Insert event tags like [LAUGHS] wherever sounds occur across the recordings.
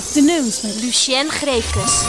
Afternoons met Lucien Greefkes.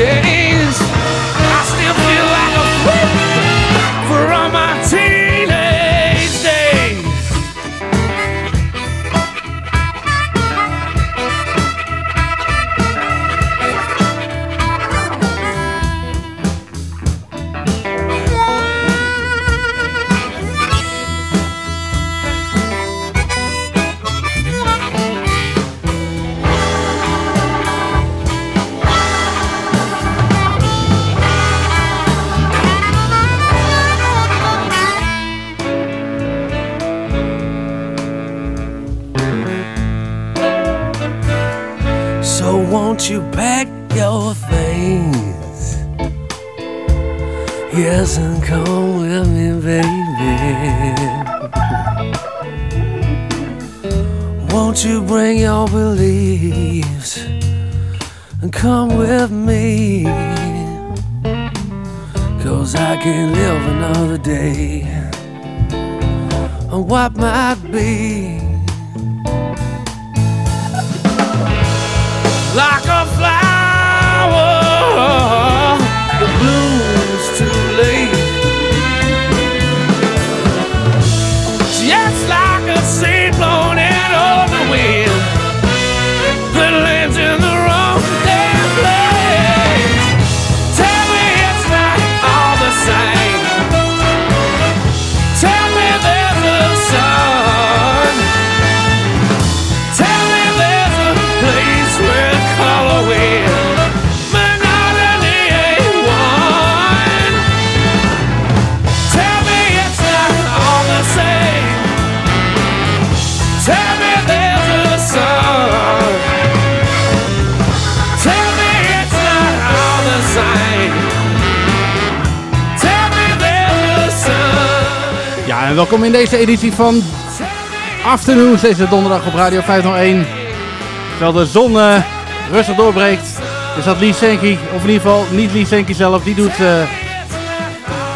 city. Deze editie van Afternoons, deze donderdag op Radio 501. Terwijl de zon eh, rustig doorbreekt, is dat Lee Senki, of in ieder geval niet Lee Senki zelf, die doet eh,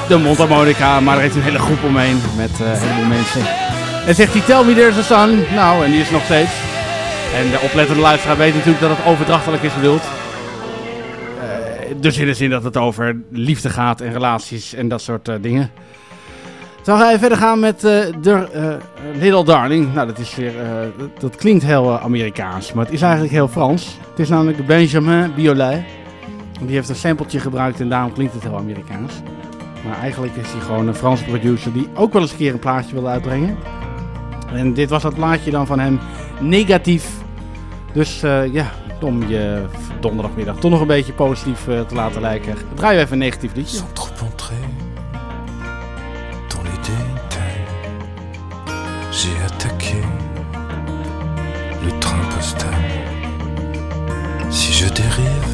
de mondharmonica, maar er heeft een hele groep omheen met een heleboel mensen. En zegt hij, tell me there's a sun. Nou, en die is nog steeds. En de oplettende luisteraar weet natuurlijk dat het overdrachtelijk is bedoeld. Dus in de zin dat het over liefde gaat en relaties en dat soort dingen. Dan ga je verder gaan met eh de eh, Little Darling. Nou, dat is weer, eh, dat, dat klinkt heel Amerikaans, maar het is eigenlijk heel Frans. Het is namelijk Benjamin Biolay. Die heeft een sampletje gebruikt en daarom klinkt het heel Amerikaans. Maar eigenlijk is hij gewoon een Franse producer die ook wel eens een keer een plaatje wilde uitbrengen. En dit was dat plaatje dan van hem negatief. Dus ja, om je donderdagmiddag toch nog een beetje positief te laten lijken. Draai je even een negatief liedje. Si je dérive,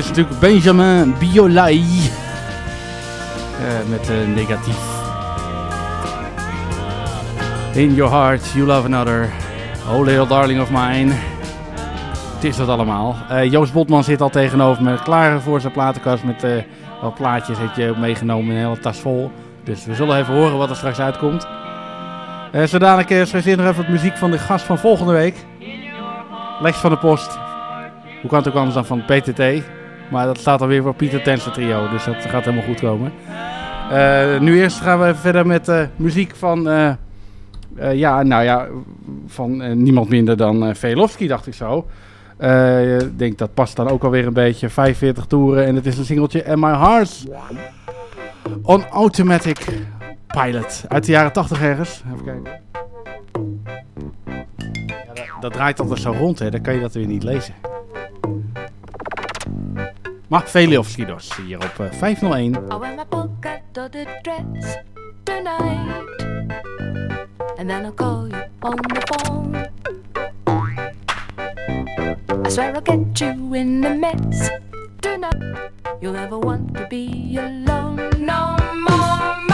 is natuurlijk Benjamin Biolay. Uh, met uh, negatief. In your heart, you love another. Oh, little darling of mine. Het is dat allemaal. Uh, Joost Botman zit al tegenover me, klaar voor zijn platenkast. Met wat plaatjes heeft je meegenomen, een hele tas vol. Dus we zullen even horen wat er straks uitkomt. Zodanig uh, nog even wat muziek van de gast van volgende week. Lex van de Post. Hoe kan het ook anders dan van PTT? Maar dat staat alweer voor Pieter Tensen trio, dus dat gaat helemaal goed komen. Uh, nu eerst gaan we verder met uh, muziek van, uh, ja, nou ja, van niemand minder dan Velofsky, dacht ik zo. Ik denk dat past dan ook alweer een beetje. 45 toeren en het is een singeltje And My Heart on Automatic Pilot. Uit de jaren 80 ergens. Even kijken. Dat, dat, draait altijd zo rond, hè. Dan kan je dat weer niet lezen. Maar Veliovski dus, hier op uh, 501. I wear my call you on the I swear I'll get you in a mess tonight. You'll never want to be alone no more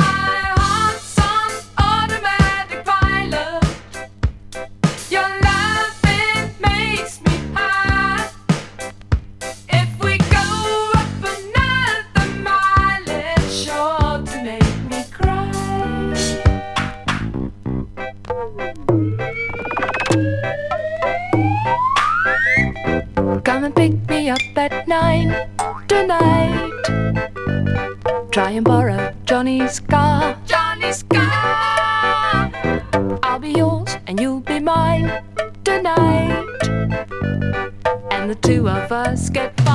at nine tonight. Try and borrow Johnny's car. Johnny's car. I'll be yours and you'll be mine tonight. And the two of us get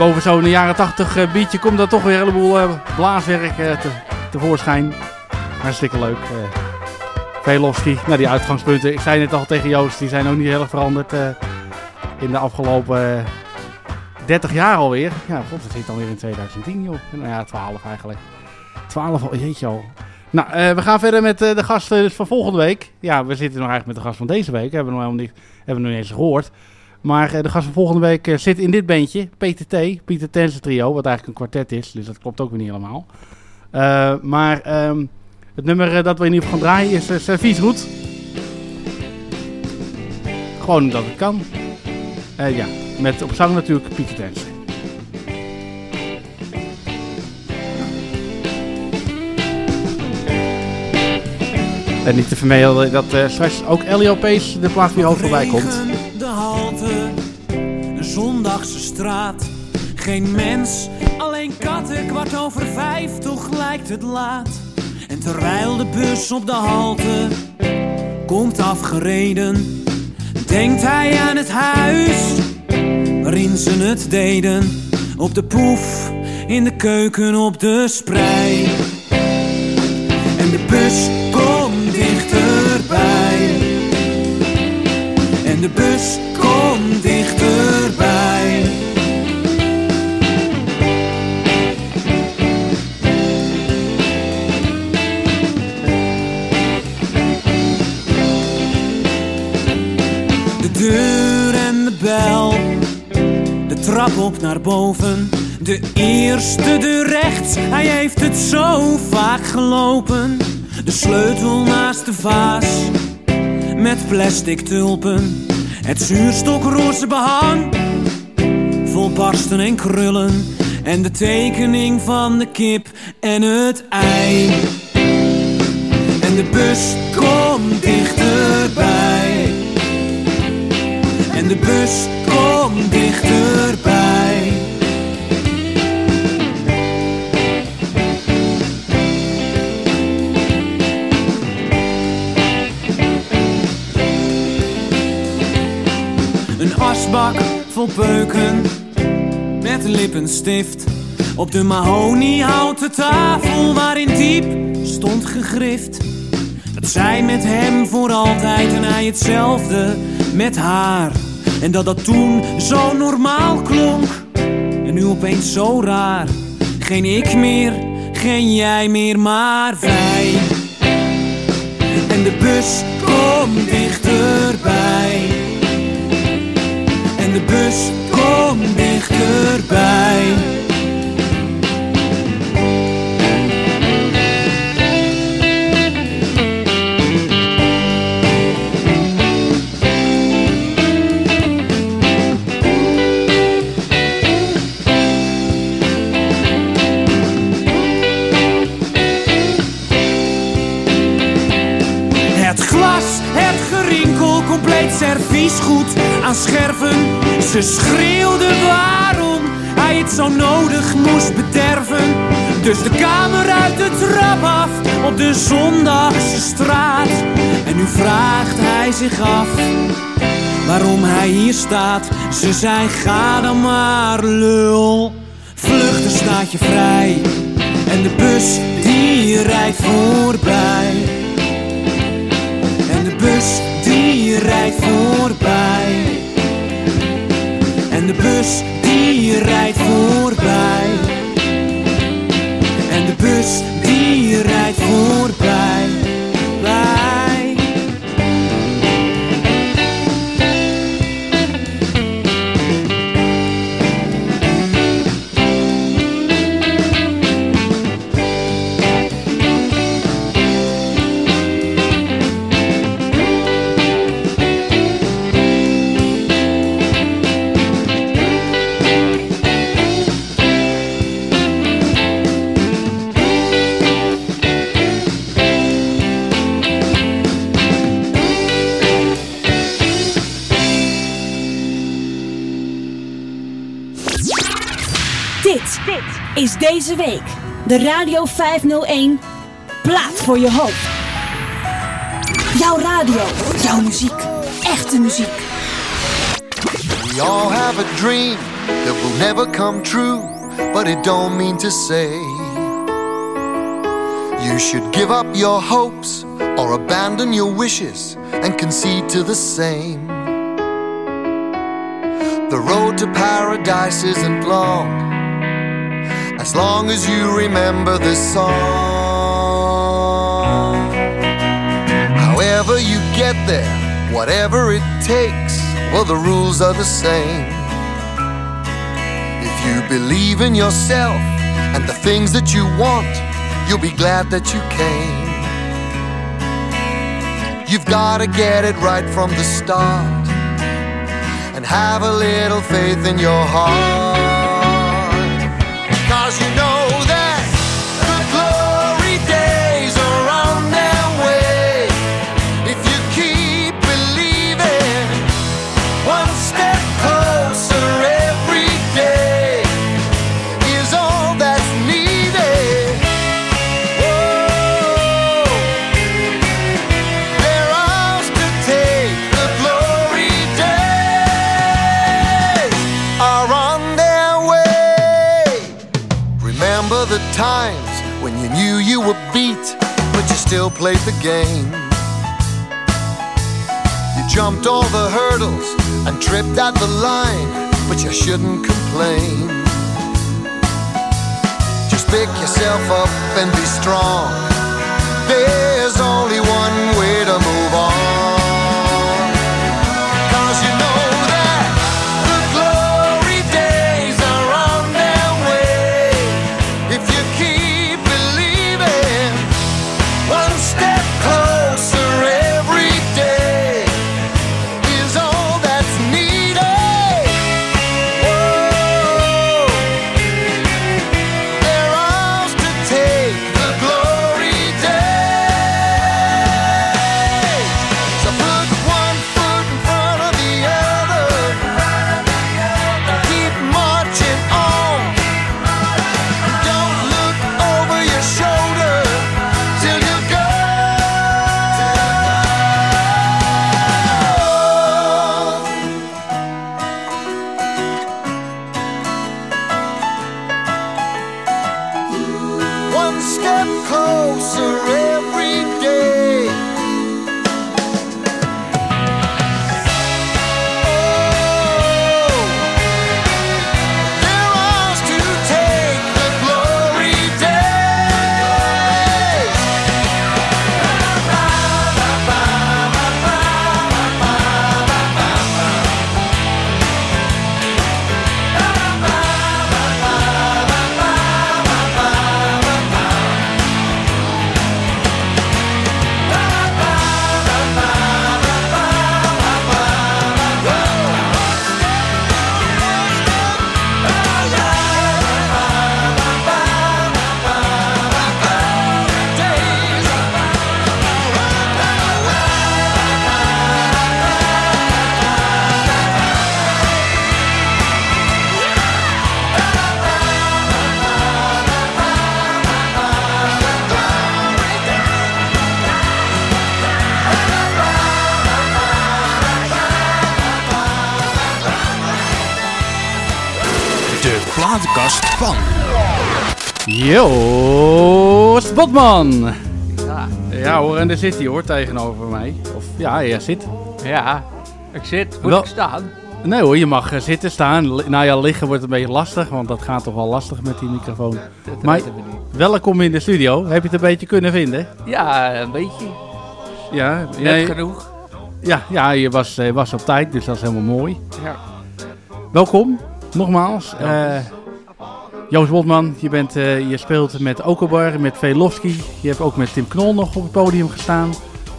boven zo'n jaren 80 uh, beatje komt er toch weer een heleboel uh, blaaswerk uh, te, tevoorschijn. Hartstikke leuk. Velofsky, nou die uitgangspunten, ik zei net al tegen Joost, die zijn ook niet heel erg veranderd in de afgelopen 30 jaar alweer. Ja, god, zit alweer in 2010 joh. Nou ja, 12 eigenlijk. 12 al, jeetje al. Nou, we gaan verder met de gasten dus van volgende week. Ja, we zitten nog eigenlijk met de gast van deze week. Hebben we nog helemaal niet, hebben we nog niet eens gehoord. Maar eh, de gast van volgende week eh, zit in dit bandje, PTT, Pieter Tense Trio, wat eigenlijk een kwartet is, dus dat klopt ook weer niet helemaal. Uh, maar um, het nummer dat we in ieder geval gaan draaien is uh. Gewoon omdat het kan. Ja, met op zang natuurlijk Pieter Tense. En niet te vermelden dat eh, straks ook Elio de plaat weer hoog voorbij komt. Halte, een zondagse straat. Geen mens, alleen katten, kwart over vijf, toch lijkt het laat. En terwijl de bus op de halte komt afgereden, denkt hij aan het huis waarin ze het deden. Op de poef, in de keuken, op de sprei. En de bus komt dichterbij. En de bus trap op naar boven. De eerste deur rechts, hij heeft het zo vaak gelopen. De sleutel naast de vaas, met plastic tulpen. Het zuurstokroze behang, vol barsten en krullen. En de tekening van de kip en het ei. En de bus komt dichterbij. En de bus komt dichterbij. Een asbak vol peuken met lippenstift. Op de mahoniehouten tafel waarin diep stond gegrift. Dat zij met hem voor altijd en hij hetzelfde met haar. En dat dat toen zo normaal klonk en nu opeens zo raar. Geen ik meer, geen jij meer, maar wij. En de bus komt dichterbij. En de bus komt dichterbij. Compleet serviesgoed aan scherven. Ze schreeuwde waarom hij het zo nodig moest bederven. Dus de kamer uit de trap af op de zondagse straat. En nu vraagt hij zich af waarom hij hier staat. Ze zei ga dan maar lul, vluchten staat je vrij. En de bus die rijdt voorbij. Rijdt voorbij. En de bus die rijdt voorbij. En de bus die rijdt voorbij. Deze week de Radio 501 Plaat voor je hoofd. Jouw radio, jouw muziek, echte muziek. We all have a dream that will never come true, but it don't mean to say you should give up your hopes or abandon your wishes and concede to the same. The road to paradise isn't long as long as you remember this song. However, you get there, whatever it takes, well, the rules are the same. If you believe in yourself and the things that you want, you'll be glad that you came. You've gotta get it right from the start and have a little faith in your heart. Cause you know when you knew you were beat, but you still played the game. You jumped all the hurdles and tripped at the line, but you shouldn't complain. Just pick yourself up and be strong. There's only one way to move van. Yo, Spotman! Ja. ja hoor, en daar zit hij hoor, tegenover mij. Of ja, hij zit. Ja, ik zit. Moet Wel- ik staan? Nee hoor, je mag eh, zitten, staan. Nou ja, liggen wordt een beetje lastig, want dat gaat toch wel lastig met die microfoon. Dat Maar weten we niet. welkom in de studio. Heb je het een beetje kunnen vinden? Ja, een beetje. Ja, Net jij- genoeg. ja, ja je was, eh, was op tijd, dus dat is helemaal mooi. Ja. Welkom, nogmaals. Joost Botman, je, bent, eh, je speelt met Okobar, met Velofsky. Je hebt ook met Tim Knol nog op het podium gestaan.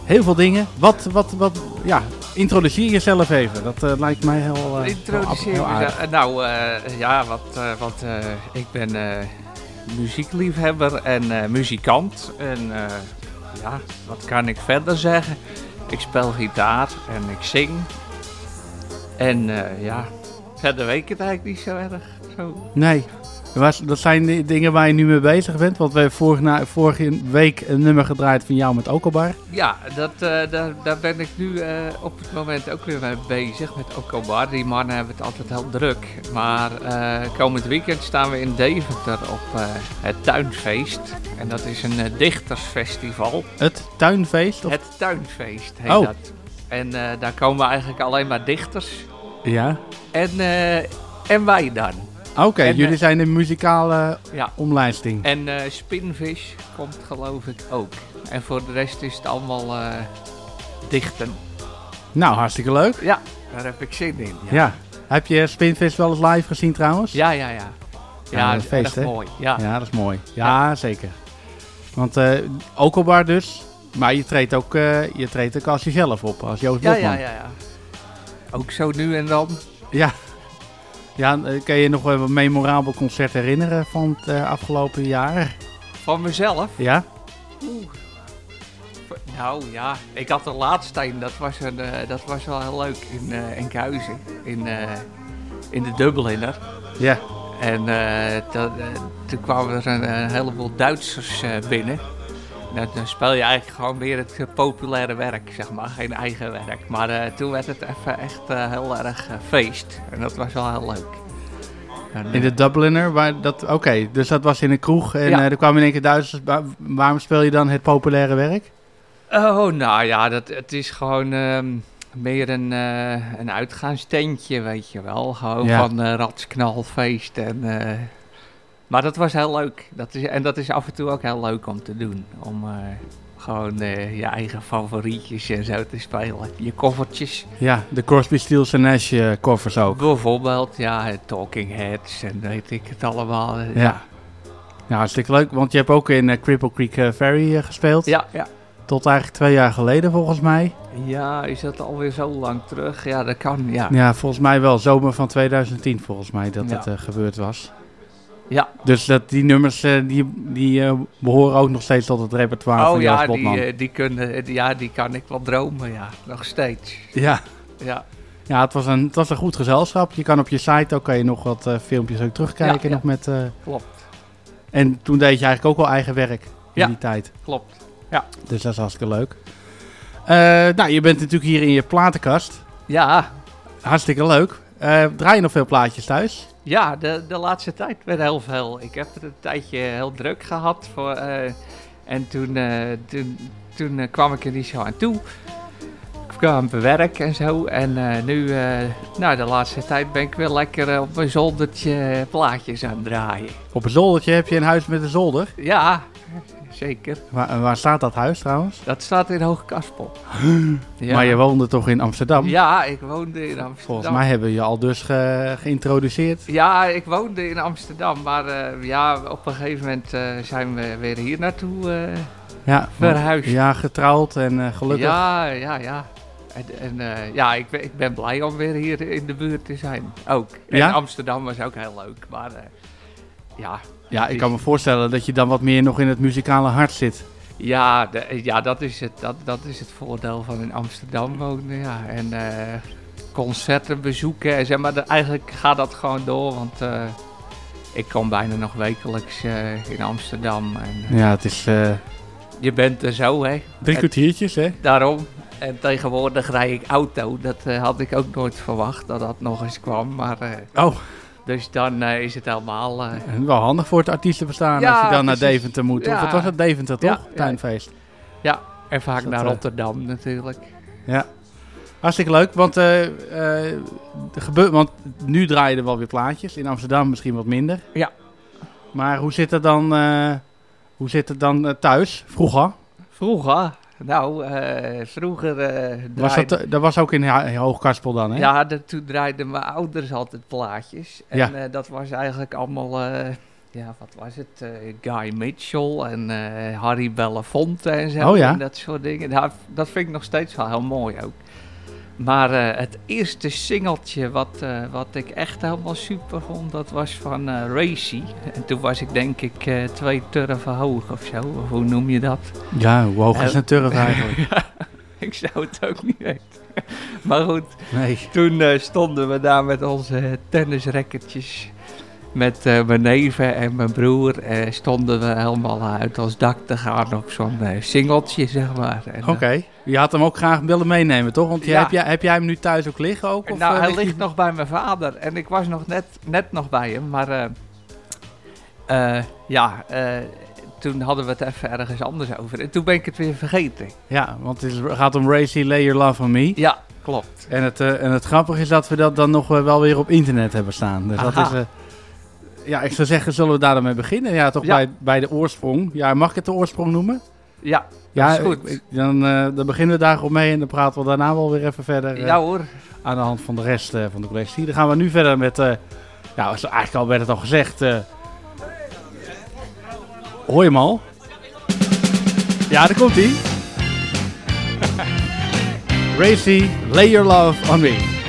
Heel veel dingen. Wat, wat, wat, ja, introduceer jezelf even. Dat eh, lijkt mij heel, heel, Introduceer heel aardig. Nou, ja, wat, wat, ik ben muziekliefhebber en muzikant. En ja, wat kan ik verder zeggen? Ik speel gitaar en ik zing. En ja, verder weet ik het eigenlijk niet zo erg. Zo. Nee, dat zijn die dingen waar je nu mee bezig bent. Want we hebben vorige, na- vorige week een nummer gedraaid van jou met Okobar. Ja, dat, eh, daar, daar ben ik nu eh, op het moment ook weer mee bezig met Okobar. Die mannen hebben het altijd heel druk. Maar eh, komend weekend staan we in Deventer op het Tuinfeest. En dat is een dichtersfestival. Het tuinfeest? Of? Het Tuinfeest heet Oh. dat. En daar komen eigenlijk alleen maar dichters. Ja. En, en wij dan. Oké, jullie eh, zijn een muzikale Ja. omlijsting. En eh, Spinfish komt geloof ik ook. En voor de rest is het allemaal eh, dichten. Nou, hartstikke leuk. Ja, daar heb ik zin in. Ja. Heb je Spinfest wel eens live gezien trouwens? Ja, ja, ja. Ja, feest, erg hè? mooi. Ja. Ja, dat is mooi. Ja, zeker. Want eh Okobar dus. Maar je treedt, ook, je treedt ook als jezelf op, als Joost Ja, ja, ja, ja. Ook zo nu en dan. Ja. Ja, eh, kan je nog wel een memorabel concert herinneren van het eh, afgelopen jaar? Van mezelf. Ja? Nou ja, ik had de laatste dat was, een, eh, dat was wel heel leuk in uh, Enkhuizen. In, in de Dubliner. Ja. En dat, toen kwamen er een, een heleboel Duitsers binnen. Dan speel je eigenlijk gewoon weer het populaire werk, zeg maar. Geen eigen werk. Maar eh, toen werd het even echt eh, heel erg eh, feest. En dat was wel heel leuk. En, In de Dubliner, waar dat, oké, dus dat was in een kroeg en Ja. er kwamen in één keer Duitsers. Waar- waarom speel je dan het populaire werk? Oh, nou ja, dat, het is gewoon ehm, meer een, een uitgaansteentje, weet je wel. Gewoon Ja. van ratsknalfeest. En, maar dat was heel leuk. Dat is, en dat is af en toe ook heel leuk om te doen. Om eh, gewoon eh, je eigen favorietjes en zo te spelen. Je koffertjes. Ja, de Crosby, Stills Nash eh, covers ook. Bijvoorbeeld, ja, Talking Heads en weet ik het allemaal. Ja. Ja, hartstikke leuk, want je hebt ook in Cripple Creek Ferry gespeeld. Ja, ja. Tot eigenlijk twee jaar geleden volgens mij. Ja, is dat alweer zo lang terug? Ja, dat kan, ja. Ja, volgens mij wel. Zomer van 2010 volgens mij dat Ja. het gebeurd was. Ja. Dus dat, die nummers eh, die, die eh, behoren ook nog steeds tot het repertoire Oh van ja, Botman. die, eh, die, kunnen, die- ja, die kan ik wel dromen, ja. Nog steeds. Ja. Ja. Ja, het was, een, het was een goed gezelschap. Je kan op je site ook, kan je nog wat filmpjes ook terugkijken. Ja, ja. Nog met, Klopt. en toen deed je eigenlijk ook wel eigen werk in Ja. die tijd. Klopt. Ja. Dus dat is hartstikke leuk. Nou, je bent natuurlijk hier in je platenkast. Ja, Hartstikke leuk. Draai je nog veel plaatjes thuis? Ja de, de laatste tijd weer heel veel. Ik heb het een tijdje heel druk gehad. Voor, eh, en toen, eh, toen, toen eh, kwam ik er niet zo aan toe. Ik kwam aan mijn werk en zo. En nu, nou, de laatste tijd ben ik weer lekker op mijn zoldertje plaatjes aan het draaien. Op een zoldertje heb je een huis met een zolder. Ja, zeker. Waar, waar staat dat huis trouwens? Dat staat in Hoogkaspel. [GASPS] Ja. Maar je woonde toch in Amsterdam? Ja, ik woonde in Amsterdam. Volgens mij hebben we je al dus ge- geïntroduceerd. Ja, ik woonde in Amsterdam, maar eh, ja, op een gegeven moment eh, zijn we weer hier naartoe eh, Ja, verhuisd. Ja, getrouwd en gelukkig. Ja, ja, ja. En, en ja, ik ben, ik ben blij om weer hier in de buurt te zijn. Ook. En Ja? Amsterdam was ook heel leuk, maar ja. Ja, ik kan me voorstellen dat je dan wat meer nog in het muzikale hart zit. Ja, de- ja dat, is het, dat, dat is het voordeel van in Amsterdam wonen. Ja. En eh, concerten bezoeken. En zeg maar, de- eigenlijk gaat dat gewoon door. Want eh, ik kom bijna nog wekelijks eh, in Amsterdam. En, Ja, het is eh, Je bent er zo, hè? drie kwartiertjes, hè? Daarom. En tegenwoordig rij ik auto. Dat had ik ook nooit verwacht dat dat nog eens kwam. Maar, eh, Oh, dus dan eh, is het helemaal... eh, en wel handig voor het artiestenbestaan Ja, als je dan naar. Deventer moet. Of het was het Deventer, toch? Ja, ja. Tuinfeest. ja, en vaak naar eh, Rotterdam natuurlijk. Ja. Hartstikke leuk, want, gebeurt, want nu draaien er wel weer plaatjes. In Amsterdam misschien wat minder. Ja. Maar hoe zit het dan, hoe zit het dan thuis, vroeger? Vroeger, nou, eh, vroeger eh Was dat, dat was ook in Hoogkarspel dan, hè? Ja, de, toen draaiden mijn ouders altijd plaatjes. En Ja. eh, dat was eigenlijk allemaal, ja, wat was het? Guy Mitchell en Harry Belafonte en zo. Oh ja? En dat soort dingen. Nou, dat vind ik nog steeds wel heel mooi ook. Maar eh, het eerste singeltje wat, eh, wat ik echt helemaal super vond, dat was van eh Racy. En toen was ik denk ik twee turven hoog of zo. Of hoe noem je dat? Ja, hoe hoog is een turf [LAUGHS] eigenlijk? Ik zou het ook niet weten. Maar goed, Nee. toen stonden we daar met onze tennisracketjes. Met eh, mijn neven en mijn broer eh, stonden we helemaal uit ons dak te gaan op zo'n eh, singeltje, zeg maar. Oké. Je had hem ook graag willen meenemen, toch? Want Ja. heb, jij, heb jij hem nu thuis ook liggen ook? Of, nou, hij ligt nog bij mijn vader en ik was nog net, net nog bij hem, maar ja, toen hadden we het even ergens anders over. En toen ben ik het weer vergeten. Ja, want het gaat om Racy Lay Your Love on Me. Ja, klopt. En het, en het grappige is dat we dat dan nog wel weer op internet hebben staan. Dus dat Aha. is... eh, ja, ik zou zeggen, zullen we daar dan mee beginnen? Ja, toch Ja. Bij, bij de oorsprong. Ja, mag ik het de oorsprong noemen? Ja, Ja, dat is goed. ik- dan, eh, dan beginnen we daar gewoon mee en dan praten we daarna wel weer even verder eh, ja hoor. aan de hand van de rest eh, van de collectie. Dan gaan we nu verder met, eh, ja, eigenlijk al werd het al gezegd. eh hoor je hem al? Ja, daar komt hij. [LAUGHS] Racy, lay your love on me.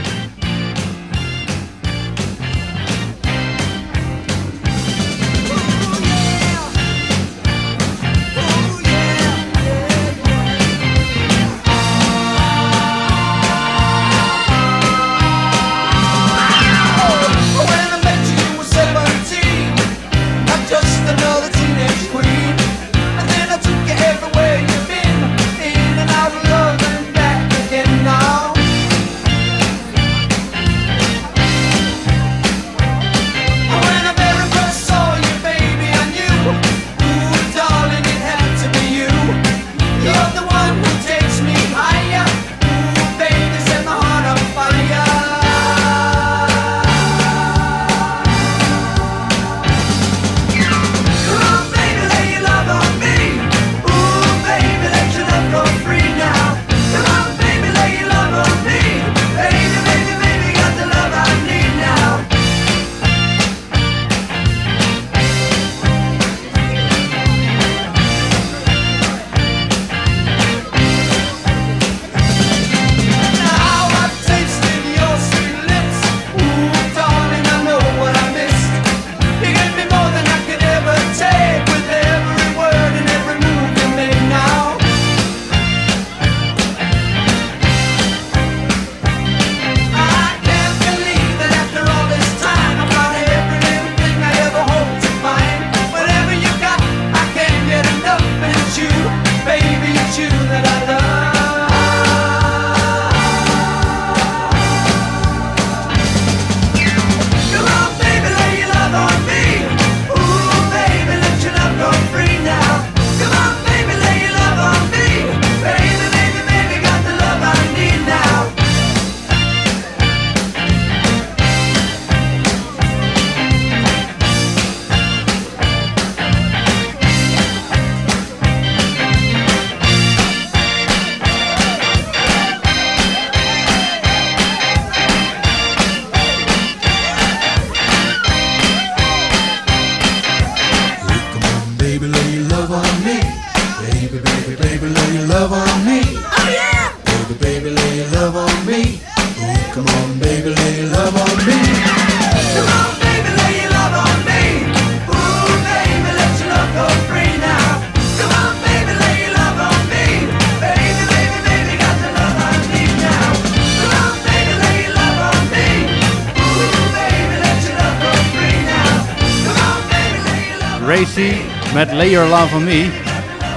Met Lay Your Love on Me.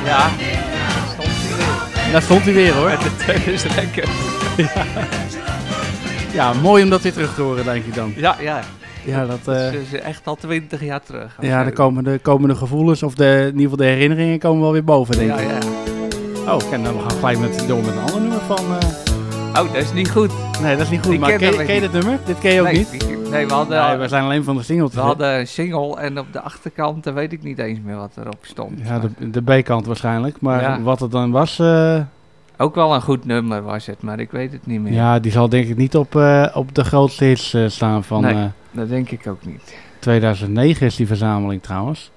Ja. Stond hij weer. Daar stond hij weer hoor. Met de. Ja, mooi om dat weer terug te horen, denk ik dan. Ja, ja. Ja, dat, Dat eh, is echt al 20 jaar terug. ja de, komende, komende gevoelens, of de, in ieder geval de herinneringen, komen wel weer boven, denk ik. ja. Oh, en dan we gaan gelijk met, door met een ander nummer van... eh, Oh, dat is niet goed. Nee, dat is niet goed, Die maar ken ken, ken je dit nummer? Dit ken je ook nee, niet? Nee, we hadden, Nee, we zijn alleen van de single we hadden een single en op de achterkant, weet ik niet eens meer wat erop stond. Ja, de, de B-kant waarschijnlijk. Maar Ja. wat het dan was, eh, Ook wel een goed nummer was het, maar ik weet het niet meer. ja, die zal denk ik niet op, eh, op de grootste hits eh, staan van Nee. Dat denk ik ook niet. 2009 is die verzameling trouwens.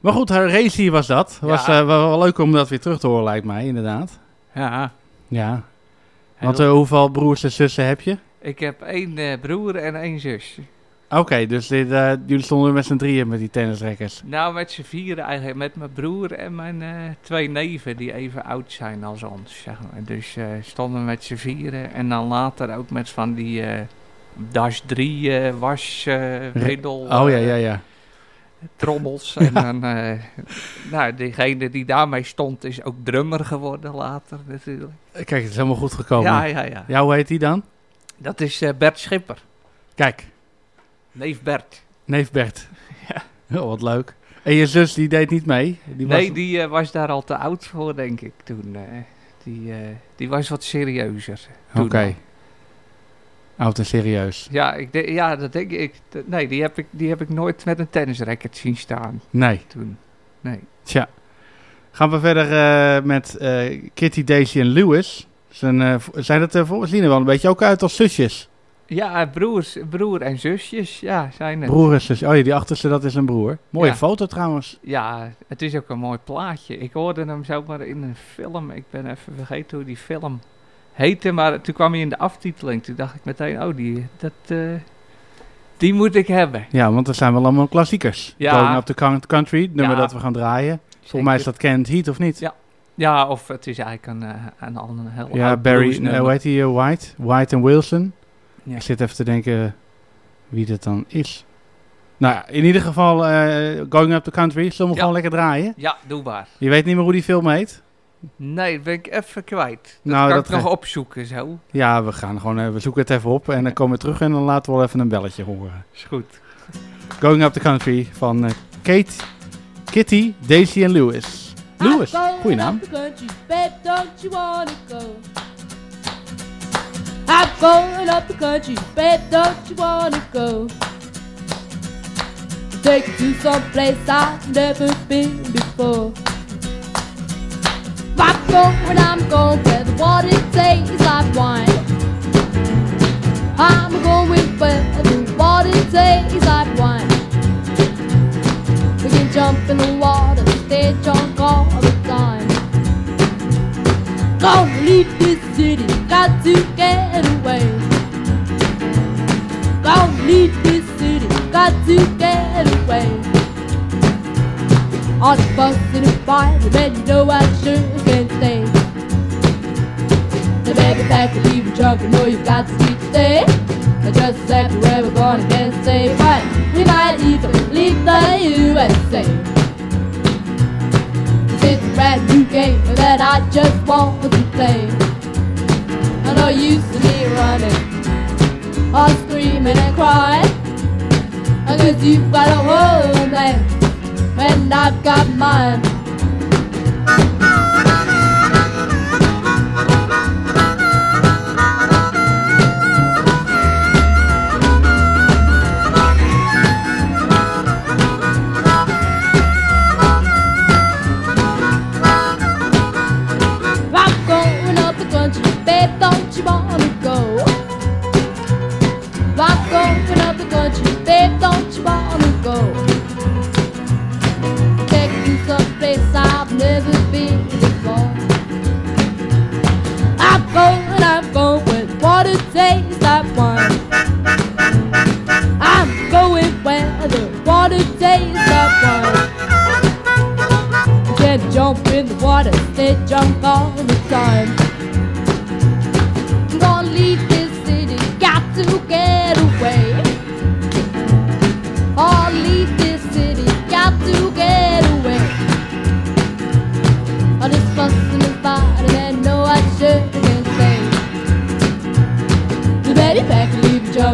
Maar goed, haar race was dat. Was Ja. eh, wel, leuk om dat weer terug te horen, lijkt mij, inderdaad. Ja. Ja. Want hoeveel broers en zussen heb je? Ik heb één eh, broer en één zus. Oké, dus dit, eh, jullie stonden met z'n drieën met die tennisrekkers. Nou, met z'n vieren eigenlijk. Met mijn broer en mijn eh, twee neven die even oud zijn als ons, zeg maar. Dus stonden we met z'n vieren. En dan later ook met van die eh Das 3 eh was middel Oh ja, ja, ja. trommels. En [LAUGHS] dan, nou, degene die daarmee stond is ook drummer geworden later natuurlijk. Kijk, het is helemaal goed gekomen. Ja, ja, ja. Ja, hoe heet die dan? Dat is eh, Bert Schipper. Kijk, Neef Bert. neef Bert. [LAUGHS] Ja. wat leuk. En je zus, die deed niet mee? Die nee, was... die eh, was daar al te oud voor, denk ik, toen. eh. die, die was wat serieuzer. Oké. Oud en serieus. Ja, ik de- ja, dat denk ik. Nee, die heb ik, die heb ik nooit met een tennisracket zien staan Nee. toen. Nee. Tja. Gaan we verder met Kitty, Daisy en Lewis. Zijn, eh, zijn het uh, volgens Lina wel een beetje ook uit als zusjes? Ja, broers, broer en zusjes, ja, zijn het. Broer en zus. Oh ja, die achterste, dat is een broer. Mooie Ja. foto trouwens. Ja, het is ook een mooi plaatje. Ik hoorde hem zomaar in een film. Ik ben even vergeten hoe die film heette. Maar toen kwam hij in de aftiteling. Toen dacht ik meteen, oh, die, dat, eh, die moet ik hebben. Ja, want er zijn wel allemaal klassiekers. Ja. Going Up the Coun- Country, nummer Ja. dat we gaan draaien. Volgens mij is dat Kent Heat, of niet? Ja. Ja, of het is eigenlijk een, eh, een, een heel Ja, Barry, eh, hoe heet die, eh, White? White en Wilson. Ja. Ik zit even te denken wie dat dan is. Nou ja, in ieder geval eh, Going Up the Country. Zullen we Ja. gewoon lekker draaien? Ja, doe maar. Je weet niet meer hoe die film heet? Nee, dat ben ik even kwijt. Dat Nou, kan dat ik nog opzoeken zo. Ja, we gaan gewoon, eh, we zoeken het even op en dan komen we terug en dan laten we wel even een belletje horen. Is goed. Going Up the Country van eh, Kate, Kitty, Daisy en Lewis. Lewis, goeie naam. Babe, don't you wanna go? I'm going up the country, babe, don't you wanna go? Take you to some place I've never been before. I'm going, I'm going where the water tastes like wine. I'm going where the water tastes like wine. Jump in the water, stay drunk all the time. Gonna leave this city, got to get away. Gonna leave this city, got to get away. On the bus in a fire, man, you know I sure can't stay. The baby back and leave the truck, you know you got to stay. But just exactly where we're gonna get stay, but we might even leave the USA. A brand new game that I just want to play. I know you see me running, all screaming and crying. I guess you've got a homeland, and I've got mine. go. Take you someplace I've never been before. I'm going, I'm going, what it tastes like wine. I'm going where the water tastes like wine. Can't jump in the water, stay drunk all the time. I'm gonna leave this city, got to get away.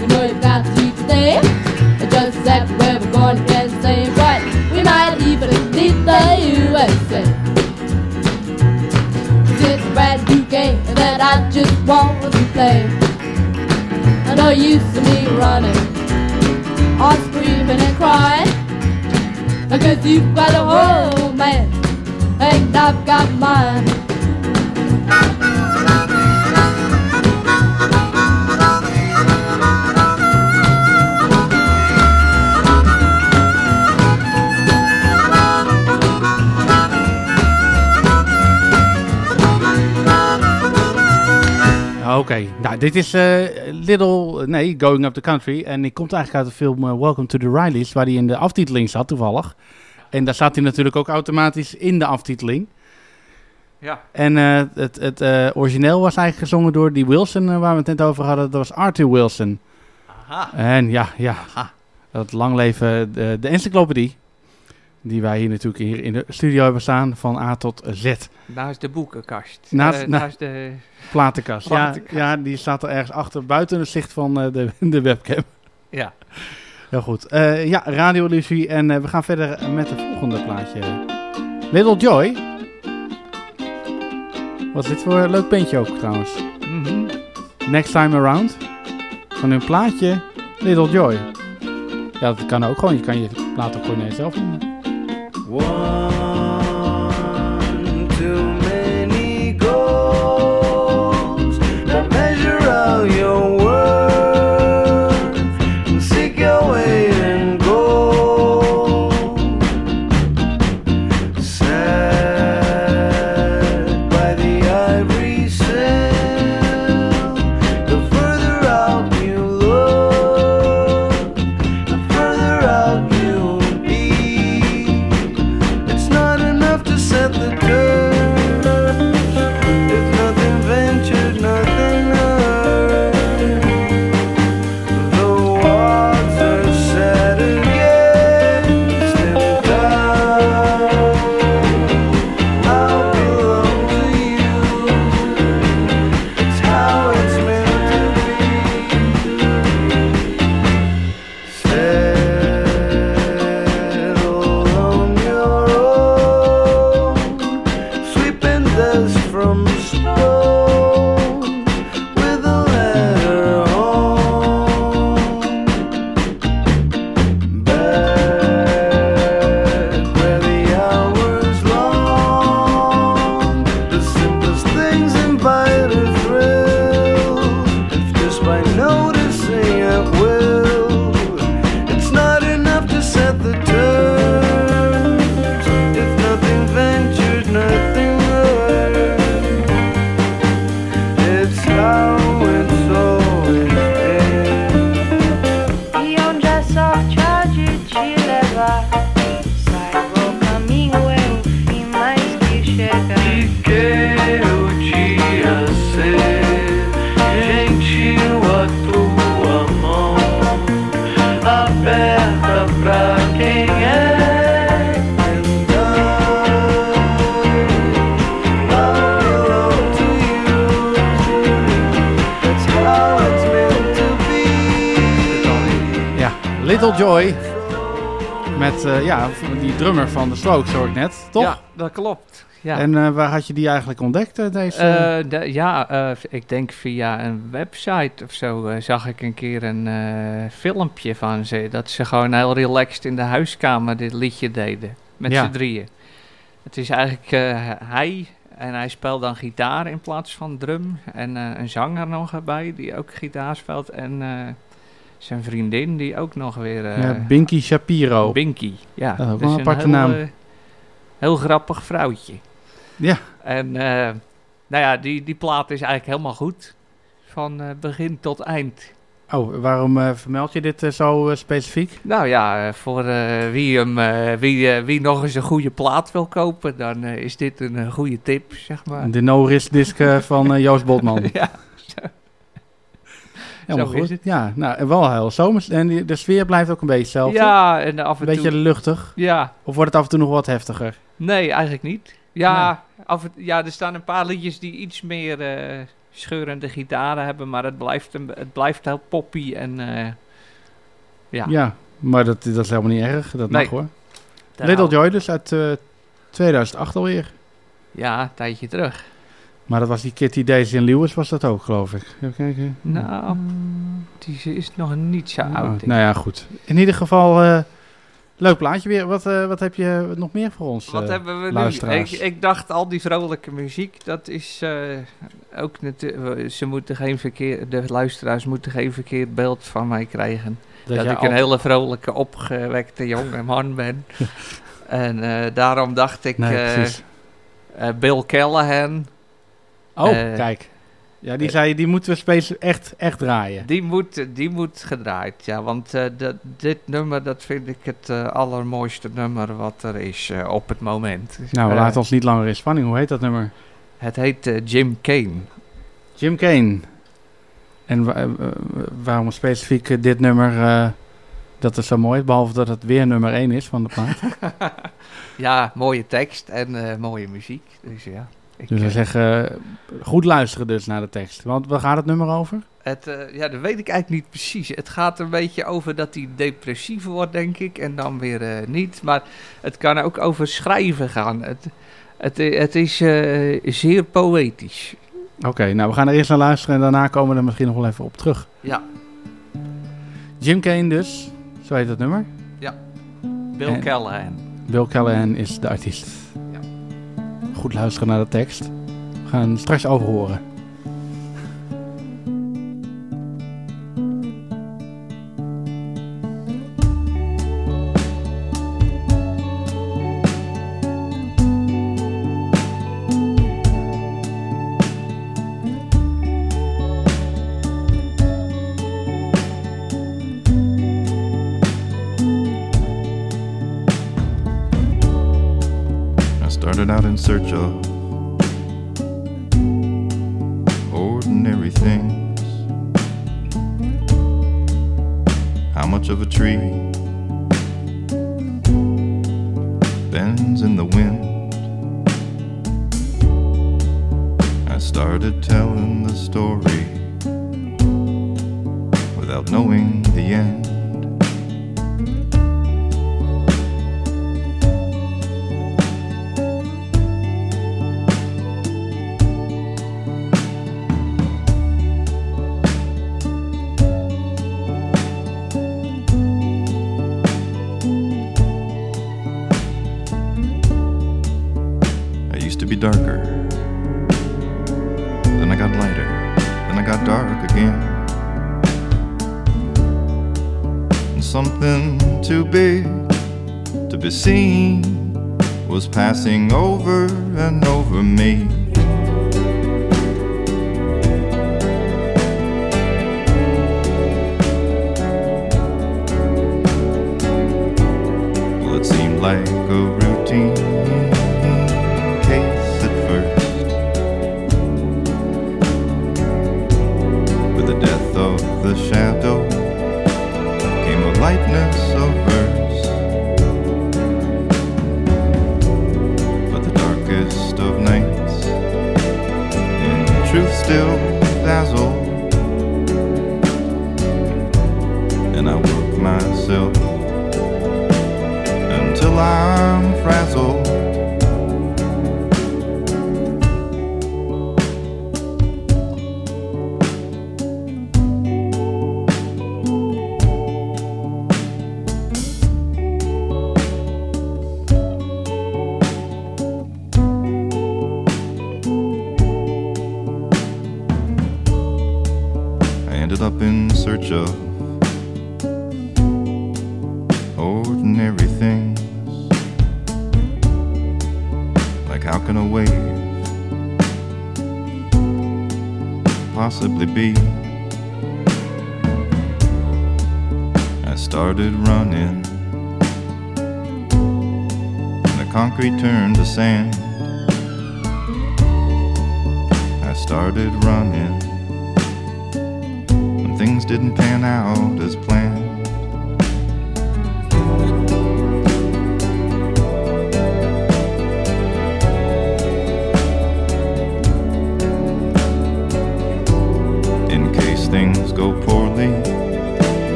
You know you've got to stay. Just exactly where we're going, you can't say, but we might even leave the USA. It's a brand new game that I just want to play. I know you see me running, all screaming and crying. Because you've got a whole man, and I've got mine. Oké, nou dit is eh, Little, nee, Going Up the Country. En die komt eigenlijk uit de film eh, Welcome to the Rileys, waar hij in de aftiteling zat toevallig. En daar staat hij natuurlijk ook automatisch in de aftiteling. Ja. En eh, het, het origineel was eigenlijk gezongen door die Wilson waar we het net over hadden. Dat was Arthur Wilson. Aha. En ja, ja, dat lang leven de, de encyclopedie. Die wij hier natuurlijk hier in de studio hebben staan, van A tot Z. Naast de boekenkast. Naast- na- naast de... Platenkast. Ja, Platenkast. ja, die staat er ergens achter, buiten het zicht van eh, de, [LAUGHS] de webcam. Ja. Heel goed. Eh, ja, Radio Illusie. En we gaan verder met het volgende plaatje. Little Joy. Wat is dit voor een leuk bandje ook trouwens? Mhm. Next Time Around. Van hun plaatje Little Joy. Ja, dat kan ook gewoon. Je kan je plaat ook gewoon jezelf noemen. One Met eh, ja, die drummer van de Strokes hoor ik net, toch? Ja, dat klopt. Ja. En eh, waar had je die eigenlijk ontdekt, eh, deze? De- ja, ik denk via een website of zo zag ik een keer een filmpje van ze. Dat ze gewoon heel relaxed in de huiskamer dit liedje deden. Met Ja. z'n drieën. Het is eigenlijk hij en hij speelt dan gitaar in plaats van drum. En een zanger nog erbij die ook gitaar speelt. En zijn vriendin die ook nog weer... eh, ja, Binky Shapiro. Binky, ja. Dat is Dus een aparte heel, naam. eh, heel grappig vrouwtje. Ja. En eh, nou ja, die, die plaat is eigenlijk helemaal goed. Van begin tot eind. Oh, waarom vermeld je dit zo specifiek? Nou ja, voor wie, hem, wie, wie nog eens een goede plaat wil kopen, dan is dit een goede tip, zeg maar. De no-risk disc van Joost Botman. [LAUGHS] ja. Helemaal Zo goed. het. Ja, nou, en wel heel zomers. En de sfeer blijft ook een beetje hetzelfde. Ja, en af en Een beetje luchtig. Ja, Of wordt het af en toe nog wat heftiger? nee, eigenlijk niet. Ja, af en, ja, er staan een paar liedjes die iets meer eh, scheurende gitaren hebben, maar het blijft, een, het blijft heel poppy en eh, ja. Ja, maar dat, dat is helemaal niet erg. Dat Nee. mag hoor. daar Little Joy dus uit eh, 2008 alweer. Ja, een tijdje terug. Maar dat was die Kitty Daisy en Lewis was dat ook, geloof ik. Even kijken. Nou, die is nog niet zo Oh, oud. nou ja, goed. In ieder geval, eh, leuk plaatje weer. Wat, eh, wat heb je nog meer voor ons, Wat eh, hebben we nu? luisteraars? Ik, ik dacht al die vrolijke muziek, dat is eh, ook natuurlijk. Ze moeten geen verkeer, de luisteraars moeten geen verkeerd beeld van mij krijgen. Dat ik een hele vrolijke, opgewekte jonge man ben. [LAUGHS] en eh, daarom dacht ik Nee, eh, precies. eh, Bill Callahan. Oh, eh, kijk. Ja, die eh, zei, die moeten we space echt, echt draaien. Die moet, die moet gedraaid, ja. Want eh, dat, dit nummer, dat vind ik het allermooiste nummer wat er is op het moment. Nou, we laten ons niet langer in spanning. Hoe heet dat nummer? Het heet Jim Kane. Jim Kane. En wa- waarom specifiek dit nummer, dat is zo mooi, behalve dat het weer nummer 1 is van de plaat. [LAUGHS] Ja, mooie tekst en mooie muziek. Dus ja. Ik, dus we eh, zeggen, goed luisteren dus naar de tekst. Want waar gaat het nummer over? het, eh, ja, dat weet ik eigenlijk niet precies. Het gaat een beetje over dat hij depressief wordt, denk ik. En dan weer eh, niet. Maar het kan ook over schrijven gaan. Het, het, het is eh, zeer poëtisch. Oké, nou we gaan er eerst naar luisteren en daarna komen we er misschien nog wel even op terug. Ja. Jim Kane dus, zo heet het nummer. Ja. Bill En- Callahan. Bill Callahan is de artiest. Goed luisteren naar de tekst. We gaan straks overhoren. 着. Over and over me.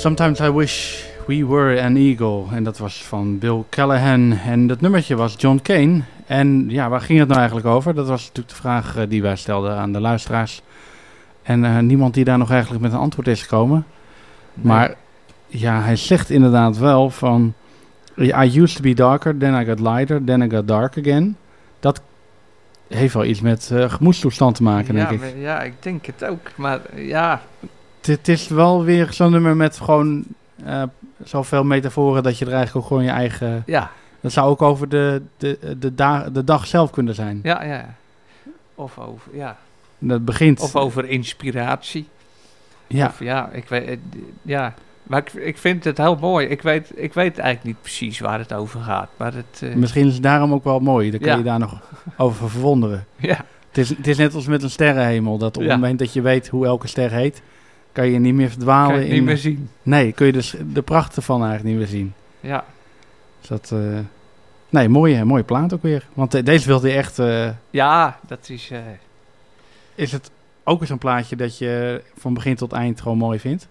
Sometimes I wish we were an eagle. En dat was van Bill Callahan. En dat nummertje was John Kane. En ja, waar ging het nou eigenlijk over? Dat was natuurlijk de vraag eh, die wij stelden aan de luisteraars. En eh, niemand die daar nog eigenlijk met een antwoord is gekomen. Maar ja, hij zegt inderdaad wel van... I used to be darker, then I got lighter, then I got dark again. Dat heeft wel iets met eh gemoedstoestand te maken, ja, denk ik. maar- ja, ik denk het ook. Maar ja, Het- is wel weer zo'n nummer met gewoon eh, zoveel metaforen dat je er eigenlijk ook gewoon je eigen... Ja. Dat zou ook over de, de, de, da de dag zelf kunnen zijn. ja, ja. Of over, ja. Dat begint... Of over inspiratie. Ja. Of ja, ik weet, eh, ja. Maar ik, ik vind het heel mooi. Ik weet, ik weet eigenlijk niet precies waar het over gaat. Maar het, eh, Misschien is het daarom ook wel mooi. Dan kun Ja. je daar nog over verwonderen. [LAUGHS] Ja. Het is, het is net als met een sterrenhemel. Dat op Ja. het moment dat je weet hoe elke ster heet... kan je niet meer verdwalen. Kan je in niet meer zien. Nee, kun je dus de pracht ervan eigenlijk niet meer zien. Ja. Dus dat... eh, nee, mooie, mooie plaat ook weer. Want eh, deze wilde je echt... eh, ja, dat is... Is het ook eens een plaatje dat je van begin tot eind gewoon mooi vindt?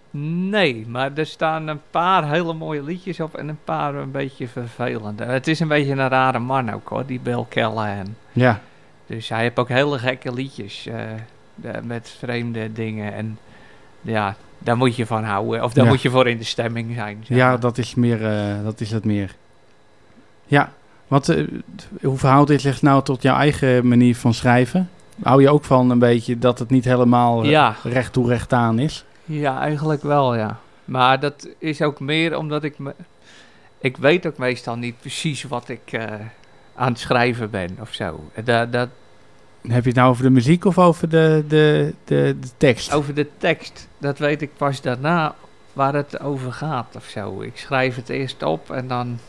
Nee, maar er staan een paar hele mooie liedjes op en een paar een beetje vervelende. Het is een beetje een rare man ook hoor, die Bill Callahan. Ja. Dus hij heeft ook hele gekke liedjes met vreemde dingen. En ja, daar moet je van houden. Of daar Ja. moet je voor in de stemming zijn. zeg Ja, dat is, meer, eh, dat is het meer. Ja, want eh, hoe verhoudt dit zich nou tot jouw eigen manier van schrijven? Hou je ook van een beetje dat het niet helemaal eh, Ja. recht toe recht aan is? Ja, eigenlijk wel, ja. Maar dat is ook meer omdat ik me... Ik weet ook meestal niet precies wat ik aan het schrijven ben of zo. Dat, dat, Heb je het nou over de muziek of over de, de, de, de tekst? over de tekst, dat weet ik pas daarna waar het over gaat of zo. Ik schrijf het eerst op en dan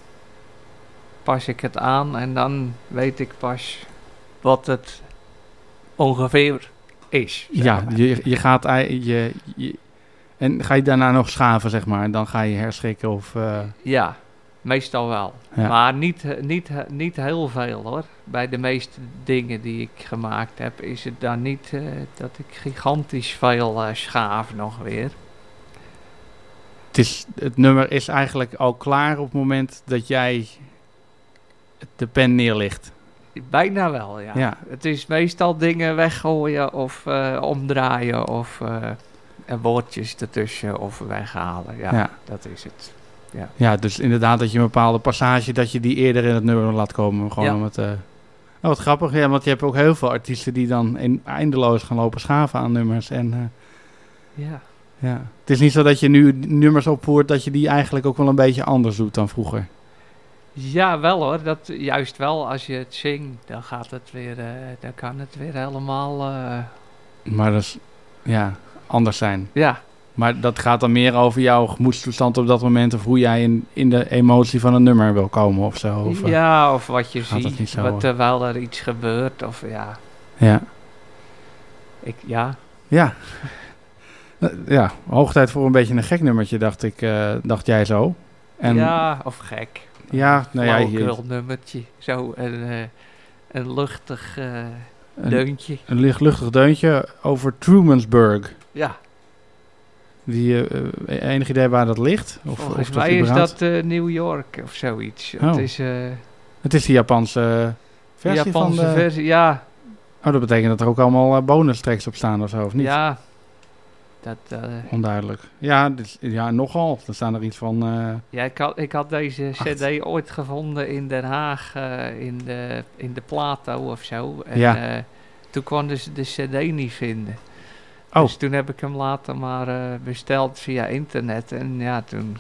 pas ik het aan en dan weet ik pas wat het ongeveer is. ja, maar. je, je gaat... je, en ga je daarna nog schaven, zeg maar? En dan ga je herschikken of... eh, Ja, meestal wel. Ja. Maar niet, niet, niet heel veel hoor. Bij de meeste dingen die ik gemaakt heb, is het dan niet eh, dat ik gigantisch veel eh, schaaf nog weer. Het, is, het nummer is eigenlijk al klaar op het moment dat jij de pen neerlegt. Bijna wel, ja. Ja. Het is meestal dingen weggooien of eh, omdraaien of woordjes ertussen of weghalen. Ja, Ja. dat is het. Ja. Ja, dus inderdaad dat je een bepaalde passage, dat je die eerder in het nummer laat komen. Gewoon Ja. om het... eh, Oh, wat grappig, ja, want je hebt ook heel veel artiesten die dan in, eindeloos gaan lopen schaven aan nummers. En eh, Ja. ja, het is niet zo dat je nu nummers opvoert dat je die eigenlijk ook wel een beetje anders doet dan vroeger. Ja, wel hoor. Dat, juist wel, als je het zingt, dan gaat het weer, eh, dan kan het weer helemaal... Maar dat is, ja, anders zijn. Ja. Maar dat gaat dan meer over jouw gemoedstoestand op dat moment of hoe jij in, in de emotie van een nummer wil komen of zo. Of, eh, ja, of wat je ziet, wat, eh? terwijl er iets gebeurt. Of ja, ja. ik, ja. Ja. [LAUGHS] Eh, Ja, hoog tijd voor een beetje een gek nummertje, dacht ik, eh, dacht jij zo. En, ja, of gek. Ja, nou ja, Flauwekul nummertje. Zo, een, eh, een luchtig eh, Een- deuntje. Een licht luchtig deuntje over Trumansburg. Ja. Die, eh, eh, enig idee waar dat ligt? Of, Volgens of mij is dat eh, New York of zoiets. Oh. Het is Het is de Japanse de versie Japanse van de... versie. Ja, Oh, dat betekent dat er ook allemaal bonus tracks op staan of zo, of niet? ja. Dat, Onduidelijk. Ja, dus, ja, nogal. Er staan er iets van... ja, ik had, ik had deze cd ooit gevonden in Den Haag, in, de, in de Plato of zo. En Ja. toen kon dus de cd niet vinden. Oh. Dus toen heb ik hem later maar eh, besteld via internet. En ja, toen,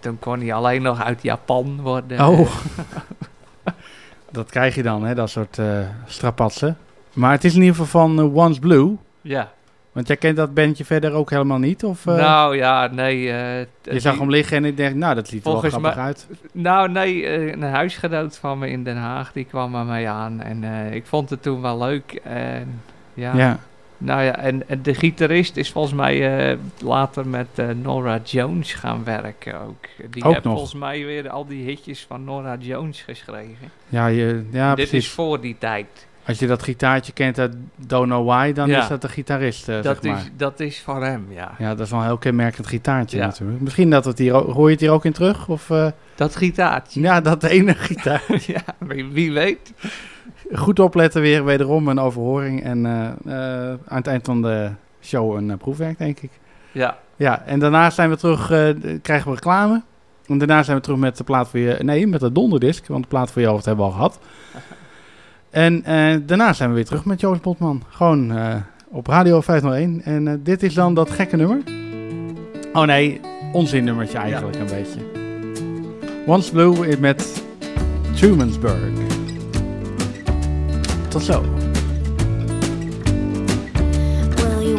toen- kon hij alleen nog uit Japan worden. Oh. [LAUGHS] dat krijg je dan, hè, dat soort eh strapatsen. Maar het is in ieder geval van eh, Once Blue. Ja. Want jij kent dat bandje verder ook helemaal niet? Of, nou ja, nee. je zag die- hem liggen en ik dacht, nou, dat ziet er wel grappig uit. Nou, nee, een huisgenoot van me in Den Haag, die kwam er mee aan. En ik vond het toen wel leuk. En ja, Ja. Nou ja, en, en de gitarist is volgens mij eh, later met eh, Nora Jones gaan werken ook. Die Ook heeft nog. volgens mij weer al die hitjes van Nora Jones geschreven. Ja, je, ja Dit precies. is voor die tijd. Als je dat gitaartje kent uit Don't Know Why, dan Ja. is dat de gitarist, eh, dat, zeg maar. is, dat is van hem, ja. Ja, dat is wel een heel kenmerkend gitaartje Ja. natuurlijk. Misschien dat het hier, hoor je het hier ook in terug? Of, Dat gitaartje. Ja, dat ene gitaar. [LAUGHS] ja, wie, wie weet. Goed opletten weer, wederom een overhoring. En eh, eh, aan het eind van de show een eh, proefwerk, denk ik. Ja. Ja, en daarna zijn we terug, krijgen we reclame. En daarna zijn we terug met de plaat voor je... Nee, met de donderdisc, want de plaat voor je hoofd hebben we al gehad. [LAUGHS] En daarna zijn we weer terug met Joost Botman. Gewoon op Radio 501. En dit is dan dat gekke nummer. Oh nee, onzinnummertje eigenlijk een beetje. Once Blue met Trumansburg. Tot zo. Will you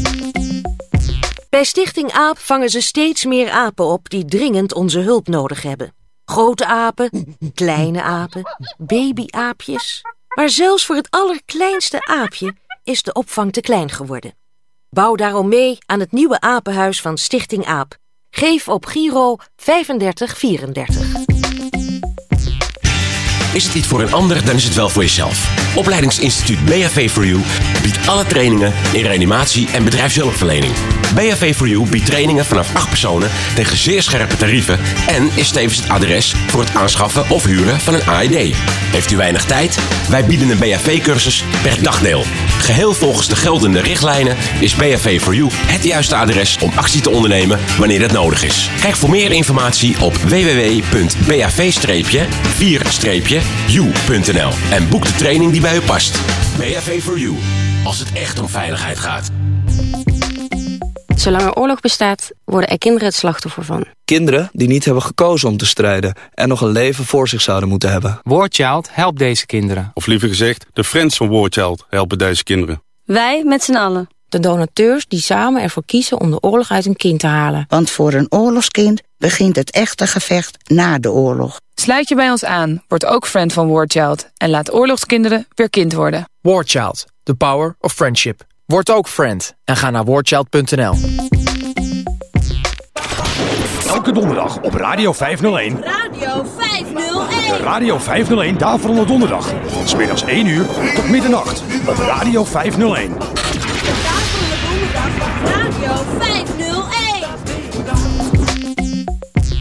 Bij Stichting AAP vangen ze steeds meer apen op die dringend onze hulp nodig hebben. Grote apen, kleine apen, babyaapjes. Maar zelfs voor het allerkleinste aapje is de opvang te klein geworden. Bouw daarom mee aan het nieuwe apenhuis van Stichting AAP. Geef op Giro 3534. Is het niet voor een ander, dan is het wel voor jezelf. Opleidingsinstituut BHV for You biedt alle trainingen in reanimatie en bedrijfshulpverlening. BHV for You biedt trainingen vanaf 8 personen tegen zeer scherpe tarieven en is tevens het adres voor het aanschaffen of huren van een AED. Heeft u weinig tijd? Wij bieden een BHV-cursus per dagdeel. Geheel volgens de geldende richtlijnen is BHV for You het juiste adres om actie te ondernemen wanneer dat nodig is. Kijk voor meer informatie op www.bav-4-u.nl en boek de training die bij u past. BHV for You, als het echt om veiligheid gaat. Zolang er oorlog bestaat, worden er kinderen het slachtoffer van. Kinderen die niet hebben gekozen om te strijden en nog een leven voor zich zouden moeten hebben. Warchild helpt deze kinderen. Of liever gezegd, de friends van Warchild helpen deze kinderen. Wij met z'n allen. De donateurs die samen ervoor kiezen om de oorlog uit een kind te halen. Want voor een oorlogskind begint het echte gevecht na de oorlog. Sluit je bij ons aan, word ook friend van Warchild en laat oorlogskinderen weer kind worden. Warchild, the power of friendship. Word ook friend en ga naar warchild.nl. Elke donderdag op Radio 501. Radio 501. De Radio 501 Daverende Donderdag. Van smiddags 1 uur tot middernacht op Radio 501.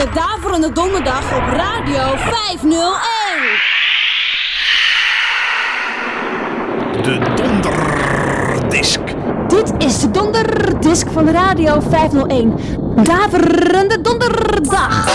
De Daverende Donderdag op Radio 501. De Donderdisk. Dit is de donderdisc van Radio 501. Daverende Donderdag.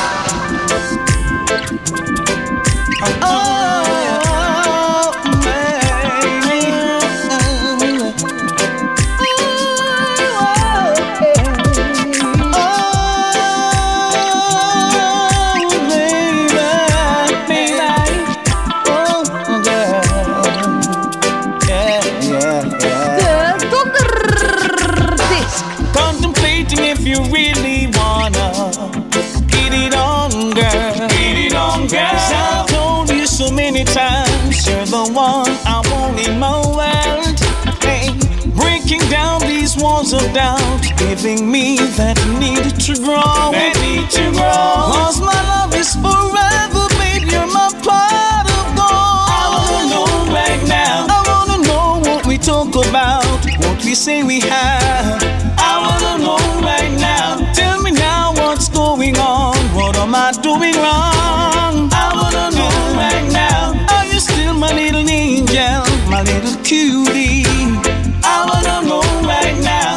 Doubt, giving me that need to grow. That need to grow. Cause my love is forever, babe. You're my pot of gold. I wanna know right now. I wanna know what we talk about, what we say we have. I wanna know right now. Tell me now what's going on. What am I doing wrong?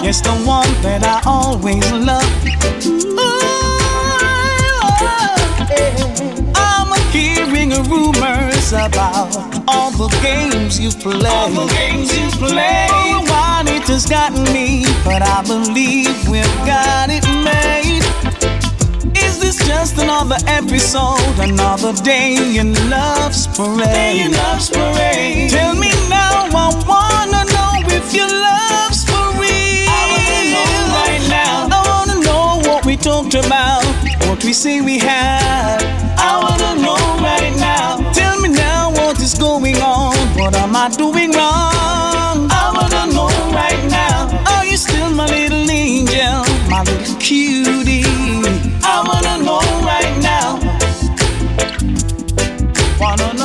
Yes, the one that I always love. I'm hearing rumors about all the games you play. All the games you play. Oh, why it has gotten me, but I believe we've got it made. Is this just another episode, another day in love's parade? Day in love's parade. Tell me now, I wanna know if your love's talked about, what we say we had. I wanna know right now. Tell me now what is going on. What am I doing wrong? I wanna know right now. Are you still my little angel, my little cutie? I wanna know right now. Wanna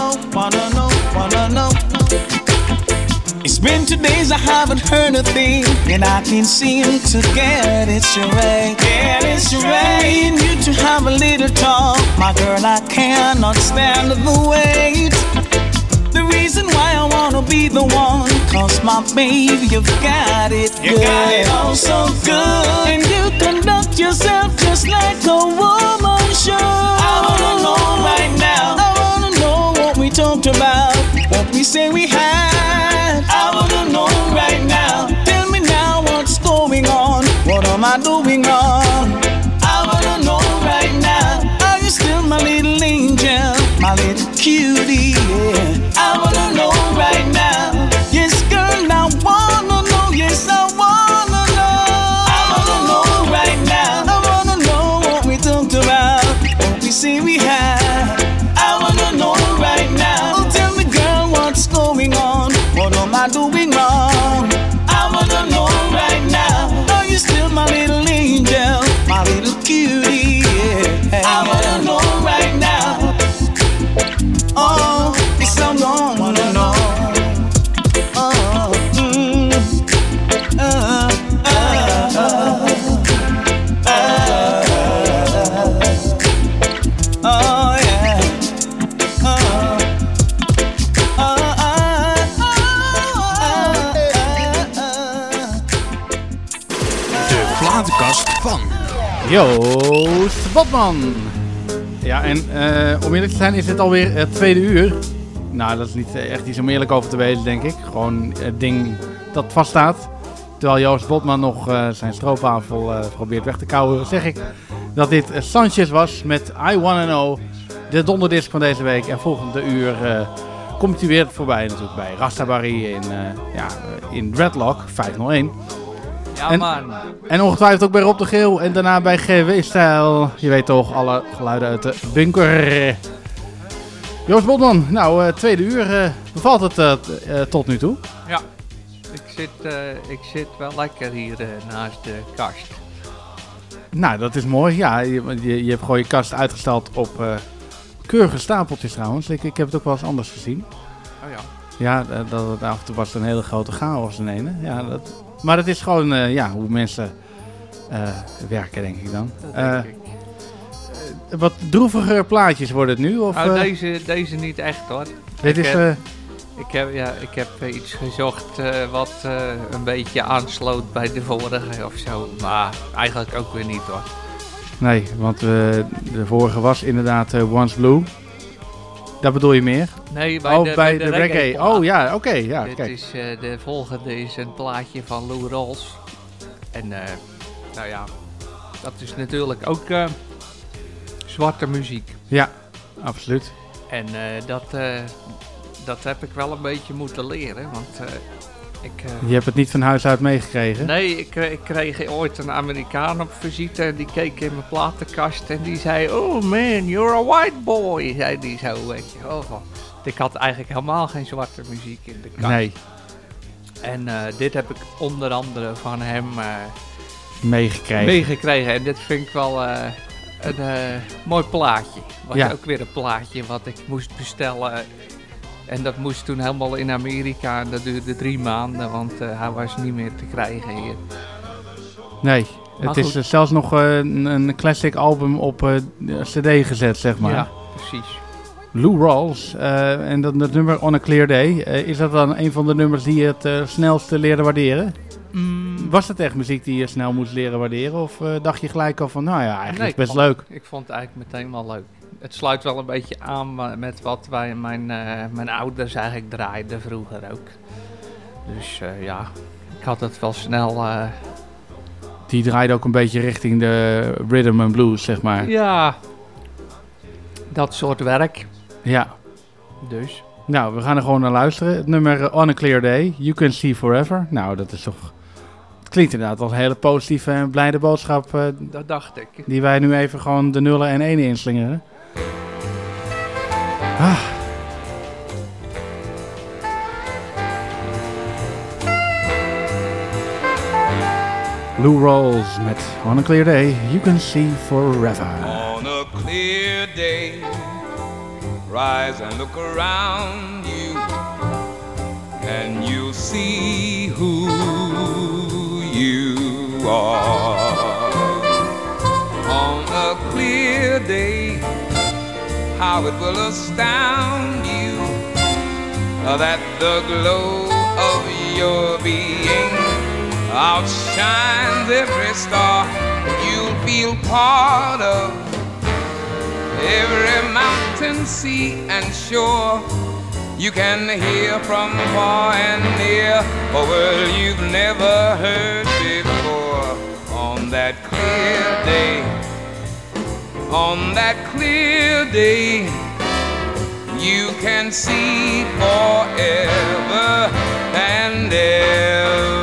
been two days I haven't heard a thing, and I can't seem to get it straight. Get it straight. Need you to have a little talk, my girl. I cannot stand the wait. The reason why I wanna be the one. Cause my baby, you've got it good. You got it all oh, so good. And you conduct yourself just like a woman should. I wanna know right now. I wanna know what we talked about. What we say we had. I doing wrong? I wanna know right now. Are you still my little angel? My little cutie, yeah. I wanna know right now. Yes, girl, I wanna know. Yes, I wanna know. I wanna know right now. I wanna know what we talked about. What we say we had. I wanna know right now. Oh, tell me, girl, what's going on? What am I doing wrong? Cutie, Joost Botman. Ja, en eh, om eerlijk te zijn is het alweer het tweede uur. Nou, dat is niet eh, echt iets om eerlijk over te wezen, denk ik. Gewoon het ding dat vaststaat. Terwijl Joost Botman nog eh, zijn stroopwafel eh, probeert weg te kouwen, zeg ik dat dit eh, Sanchez was met I Wanna Know. De donderdisc van deze week. En volgende uur eh, komt hij weer voorbij natuurlijk bij Rastabari in, eh, ja, eh, in Dreadlock 501. Ja, en, man. En ongetwijfeld ook bij Rob de Geel. En daarna bij GW-stijl. Je weet toch, alle geluiden uit de bunker. Joost Botman, nou, eh, tweede uur. eh, bevalt het eh, tot nu toe? Ja, ik zit, ik zit wel lekker hier naast de kast. Nou, dat is mooi. Ja, je, je, je hebt gewoon je kast uitgesteld op keurige stapeltjes trouwens. Ik, ik heb het ook wel eens anders gezien. Oh ja. Ja, dat het af en toe was het een hele grote chaos in ene. Ja, dat, maar het is gewoon eh, ja, hoe mensen eh, werken, denk ik dan. Dat Eh, denk ik. wat droeviger plaatjes worden het nu? Of, Nou, deze, deze niet echt hoor. Dit ik is, Heb, ik, heb, ja, ik heb iets gezocht wat een beetje aansloot bij de vorige of zo. Maar eigenlijk ook weer niet hoor. Nee, want de vorige was inderdaad Once Blue. Dat bedoel je meer? Nee, bij oh, de, bij bij de, reggae. Oh ja, oké. ja, Dit kijk. is, eh, de volgende is een plaatje van Lou Rawls. En eh, nou ja, dat is natuurlijk ook eh, zwarte muziek. Ja, absoluut. En dat, dat heb ik wel een beetje moeten leren, want ik... eh, Je hebt het niet van huis uit meegekregen? Nee, ik, kreeg- ik kreeg ooit een Amerikaan op visite en die keek in mijn platenkast en die zei... Oh man, you're a white boy, zei die zo, weet je. Oh, ik had eigenlijk helemaal geen zwarte muziek in de kast. Nee. En eh, dit heb ik onder andere van hem eh, Meegekregen. meegekregen. En dit vind ik wel eh, een eh, mooi plaatje. Was Ja. ook weer een plaatje wat ik moest bestellen. En dat moest toen helemaal in Amerika. En dat duurde drie maanden, want eh, hij was niet meer te krijgen hier. Nee. Maar Het is goed. zelfs nog eh, een, een classic album op eh, cd gezet, zeg maar. Ja, precies. Lou Rawls. en dat, dat nummer On a Clear Day. is dat dan een van de nummers die je het snelste leerde waarderen? Mm. Was het echt muziek die je snel moest leren waarderen? Of dacht je gelijk al van, nou ja, eigenlijk Nee, is het best vond- leuk. Ik vond het eigenlijk meteen wel leuk. Het sluit wel een beetje aan met wat wij, mijn, eh, mijn ouders eigenlijk draaiden vroeger ook. Dus eh, ja, ik had het wel snel... eh, Die draaide ook een beetje richting de rhythm and blues, zeg maar. ja, dat soort werk. Ja. Dus. Nou, we gaan er gewoon naar luisteren. Het nummer On a Clear Day, You Can See Forever. Nou, dat is toch... Het klinkt inderdaad als een hele positieve en blijde boodschap. Dat dacht ik. Die wij nu even gewoon de nullen en enen inslingeren. Ah. Lou Rawls met On a Clear Day, You Can See Forever. On a clear day, rise and look around you, and you'll see who you are. On a clear day, how it will astound you uh, that the glow of your being outshines every star you'll feel part of every mountain, sea, and shore. You can hear from far and near a world you've never heard before. On that clear day, on that clear day, you can see forever and ever.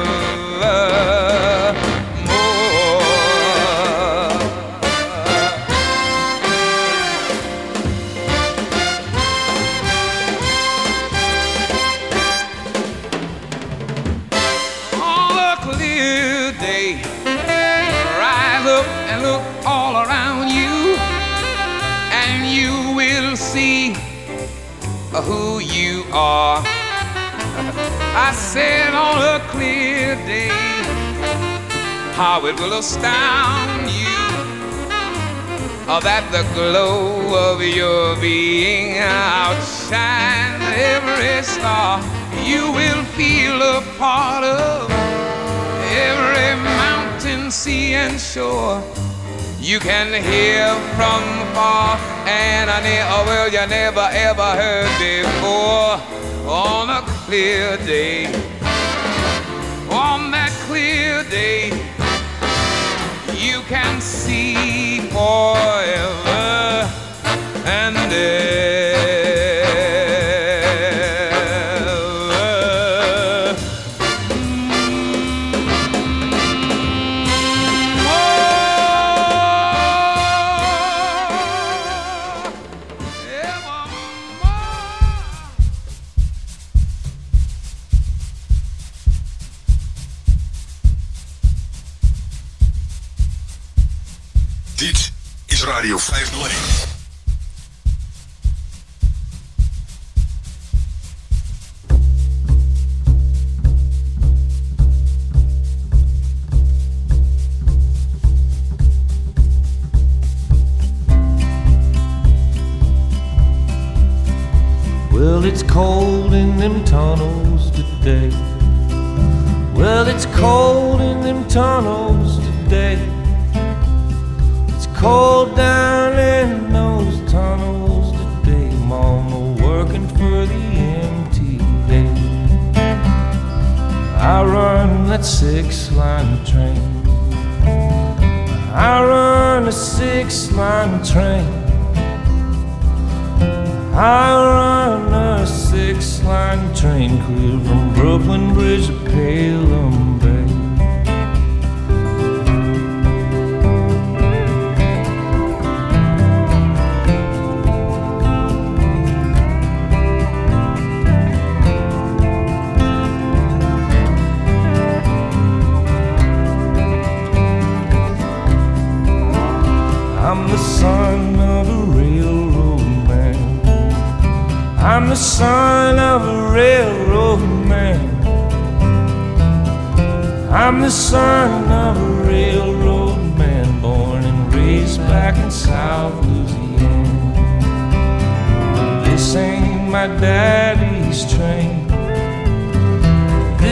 Are. I said on a clear day, how it will astound you that the glow of your being outshines every star. You will feel a part of every mountain, sea, and shore. You can hear from far and near, oh, well, you never ever heard before. On a clear day, on that clear day, you can see forever and ever.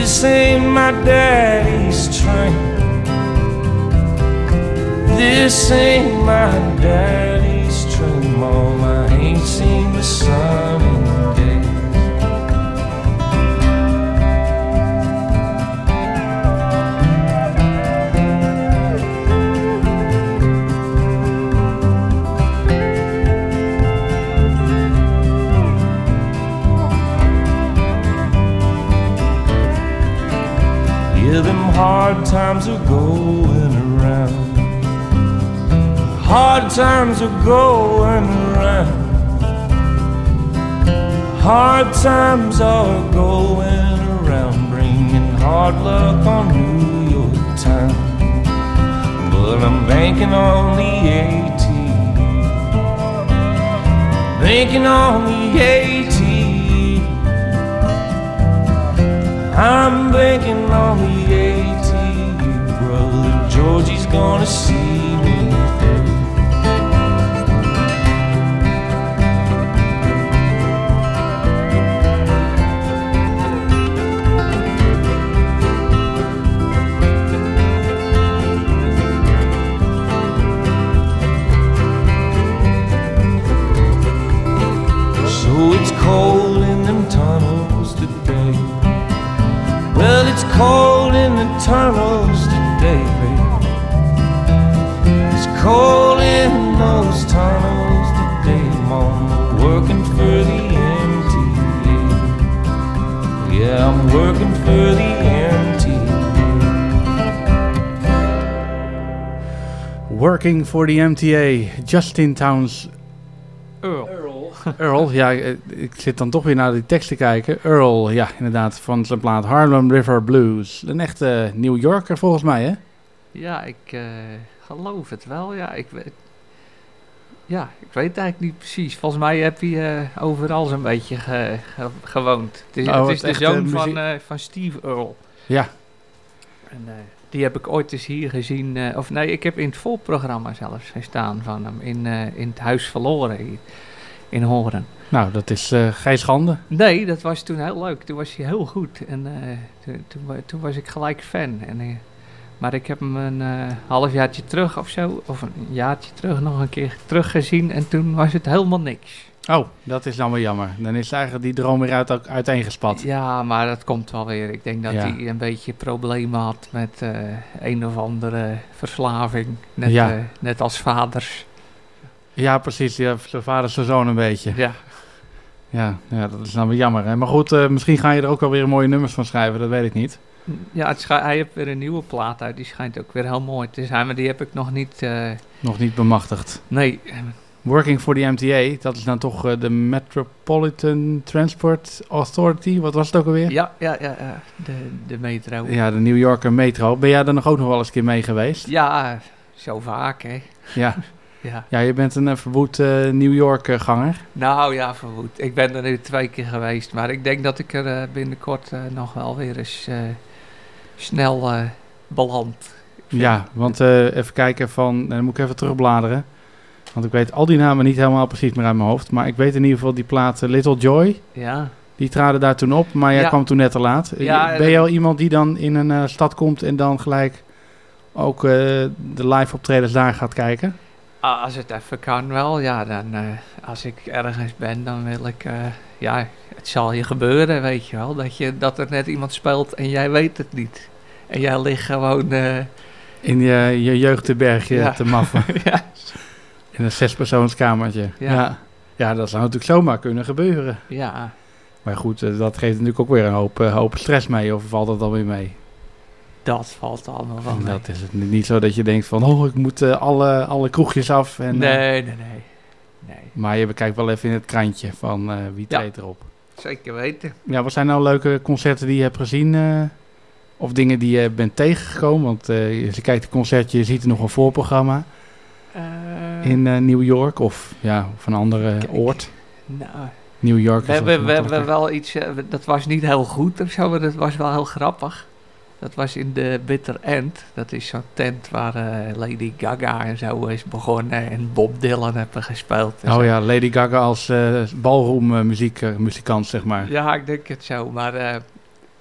This ain't my daddy's train. This ain't my daddy's train, Mom. I ain't seen the sun hard times are going around. Hard times are going around. Hard times are going around, bringing hard luck on New York town. But I'm banking on the AT, banking on the AT. I'm banking on the Georgie's gonna see me through. So it's cold in them tunnels today. Well, it's cold in the tunnels Cold in those tunnels today, Mama. Working for the MTA. Yeah, I'm working for the MTA. Working for the MTA, Justin Towns. Earl. [LAUGHS] Earl, ja, eh, ik zit dan toch weer naar die tekst te kijken. Earl, ja, inderdaad, van zijn plaat Harlem River Blues. Een echte New Yorker volgens mij, hè? Ja, ik eh, geloof het wel. Ja ik, weet, ja, ik weet eigenlijk niet precies. Volgens mij heb hij eh, overal zo'n beetje ge- ge- gewoond. Het is, Oh, het is de zoon van, eh, van Steve Earl. Ja. En, eh, die heb ik ooit eens hier gezien. of nee, ik heb in het volprogramma zelfs gestaan van hem. In, in het Huis Verloren hier, in Horen. Nou, dat is geen schande. Nee, dat was toen heel leuk. Toen was hij heel goed. En toen, toen, toen was ik gelijk fan. En, maar ik heb hem een eh, halfjaartje terug of zo, of een jaartje terug, nog een keer teruggezien. En toen was het helemaal niks. Oh, dat is dan wel jammer. Dan is eigenlijk die droom weer uit, uiteengespat. Ja, maar dat komt wel weer. Ik denk dat Ja. hij een beetje problemen had met eh, een of andere verslaving. Net, Ja. eh, net als vaders. Ja, precies. Ja, zijn vader, zijn zoon een beetje. Ja. Ja, ja dat is dan weer jammer. Hè? Maar goed, misschien ga je er ook wel weer mooie nummers van schrijven. Dat weet ik niet. Ja, hij heeft weer een nieuwe plaat uit. Die schijnt ook weer heel mooi te zijn. Maar die heb ik nog niet... eh, Nog niet bemachtigd. nee, Working for the MTA, dat is dan toch eh, de Metropolitan Transport Authority. Wat was het ook alweer? Ja, ja, ja, ja. De, de metro. Ja, de New Yorker Metro. Ben jij er nog ook nog wel eens een keer mee geweest? Ja, zo vaak, hè. Ja. [LAUGHS] Ja. Ja, je bent een eh, verwoed New Yorker ganger. Nou ja, verwoed. Ik ben er nu twee keer geweest. Maar ik denk dat ik er binnenkort nog wel weer eens snel eh beland. Ja, want eh, even kijken van... eh, Dan moet ik even terugbladeren. Want ik weet al die namen niet helemaal precies meer uit mijn hoofd. Maar ik weet in ieder geval die plaat eh, Little Joy. Ja. Die traden daar toen op, maar jij Ja. kwam toen net te laat. Ja, ben je al iemand die dan in een stad komt en dan gelijk ook de live optredens daar gaat kijken? Als het even kan wel, ja. Dan, als ik ergens ben, dan wil ik... ja, het zal je gebeuren, weet je wel. Dat, je, dat er net iemand speelt en jij weet het niet. En jij ligt gewoon... eh, In je, je jeugdbergje Ja. te maffen. [LAUGHS] ja. In een zespersoonskamertje. Ja. Ja. ja. dat zou natuurlijk zomaar kunnen gebeuren. Ja. Maar goed, eh, dat geeft natuurlijk ook weer een hoop, eh, hoop stress mee. Of valt dat dan weer mee? Dat valt allemaal wel mee. dat is het niet zo dat je denkt van... Oh, ik moet alle, alle kroegjes af. En, Nee, nee, nee. Nee. maar je bekijkt wel even in het krantje van eh, wie Ja. treedt erop. Zeker weten. Ja, wat zijn nou leuke concerten die je hebt gezien? eh, of dingen die je bent tegengekomen? Want eh, als je kijkt het concertje, je ziet er nog een voorprogramma in New York. Of ja, of een andere oord. Nou, New York we hebben, we hebben wel iets, dat was niet heel goed of zo, maar dat was wel heel grappig. Dat was in de Bitter End. Dat is zo'n tent waar eh, Lady Gaga en zo is begonnen en Bob Dylan hebben gespeeld. Oh zo. ja, Lady Gaga als uh, muzikant, zeg maar. Ja, ik denk het zo. Maar eh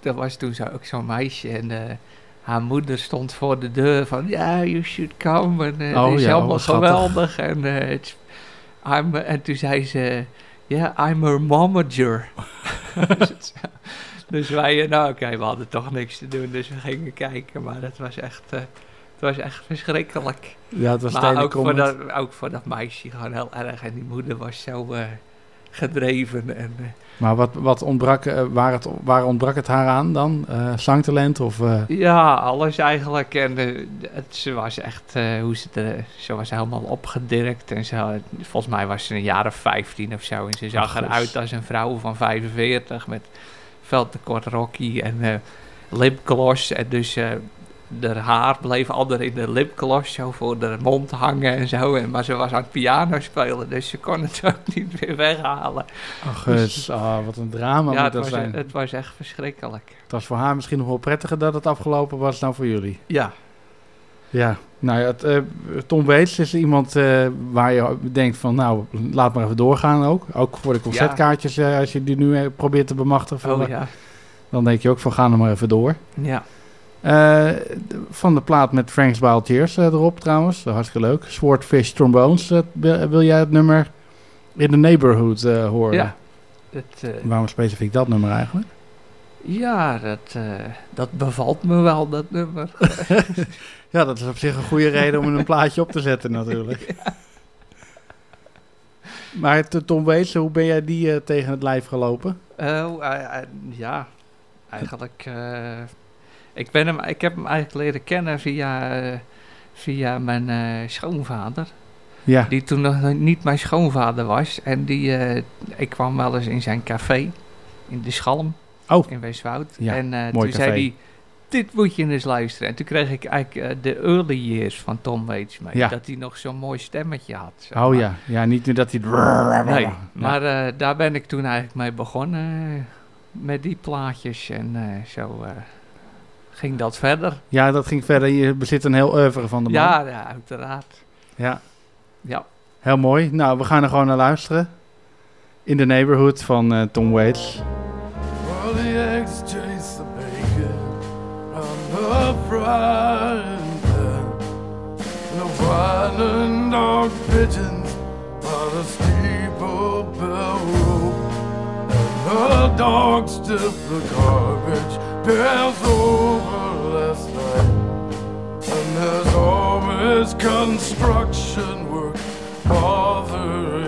er was toen zo, ook zo'n meisje en eh, haar moeder stond voor de deur van... Ja, you should come. En eh, Oh het is ja, helemaal schattig. geweldig. En, eh, en toen zei ze... Ja, I'm her momager. [LAUGHS] [LAUGHS] dus, wij, eh, nou oké, we hadden toch niks te doen. Dus we gingen kijken. Maar dat was echt... eh, het was echt verschrikkelijk. Ja, het was maar ook voor, dat, ook voor dat meisje gewoon heel erg. En die moeder was zo eh, gedreven. En, Maar wat, wat ontbrak, waar, het, waar ontbrak het haar aan dan? Zangtalent of... Ja, alles eigenlijk. En het, ze was echt, hoe ze, eh, ze was helemaal opgedirkt. En ze, volgens mij was ze een jaar of 15 of zo. En ze zag Ach, eruit als een vrouw van 45 met veel te kort rokkie en eh lipgloss. En dus eh haar haar bleef altijd in de lipgloss zo voor de mond hangen en zo. En, maar ze was aan het piano spelen, dus ze kon het [LAUGHS] ook niet meer weghalen. Ach, Dus- gus, ah, wat een drama ja, moet dat was, zijn. het was echt verschrikkelijk. Het was voor haar misschien nog wel prettiger dat het afgelopen was dan voor jullie. Ja. Ja, nou ja, het, eh, Tom Waits is iemand eh, waar je denkt van, nou, laat maar even doorgaan ook. Ook voor de concertkaartjes, eh, als je die nu probeert te bemachtigen. Oh ja. Dan denk je ook van, ga er maar even door. Ja. Van de plaat met Frank's Wild Tears erop trouwens, hartstikke leuk. Swordfish Trombones, wil, jij het nummer In the Neighborhood horen? Ja. Het, Waarom specifiek dat nummer eigenlijk? Ja, dat, dat bevalt me wel, dat nummer. [LAUGHS] ja, dat is op zich een goede reden om een plaatje op te zetten natuurlijk. [LAUGHS] Maar t- Tom Waits, hoe ben jij die eh, tegen het lijf gelopen? Eh, eh, ja, eigenlijk. ik, ben hem, ik heb hem eigenlijk leren kennen via, via mijn schoonvader. Ja. Die toen nog niet mijn schoonvader was. En die, ik kwam wel eens in zijn café in de Schalm Oh. in Weeswoud. Ja, en toen café. zei hij, dit moet je eens luisteren. En toen kreeg ik eigenlijk eh, de early years van Tom Waits mee. Ja. Dat hij nog zo'n mooi stemmetje had. zeg Oh ja, ja, niet nu dat hij... Nee, Ja. maar eh, daar ben ik toen eigenlijk mee begonnen. eh, met die plaatjes en zo ging dat verder. Ja, dat ging verder. Je bezit een heel oeuvre van de man. Ja, ja, uiteraard. Ja. Ja. Heel mooi. Nou, we gaan er gewoon naar luisteren. In the Neighborhood van Tom Waits. Whining dog pigeons by the steeple bell rope. And the dogs stiff the garbage pails over last night. And there's always construction work bothering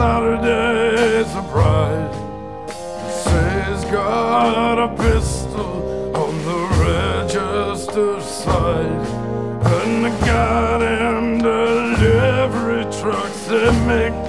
and Saturday's a bride. Say's got a pistol on the register side, and the goddamn delivery trucks they make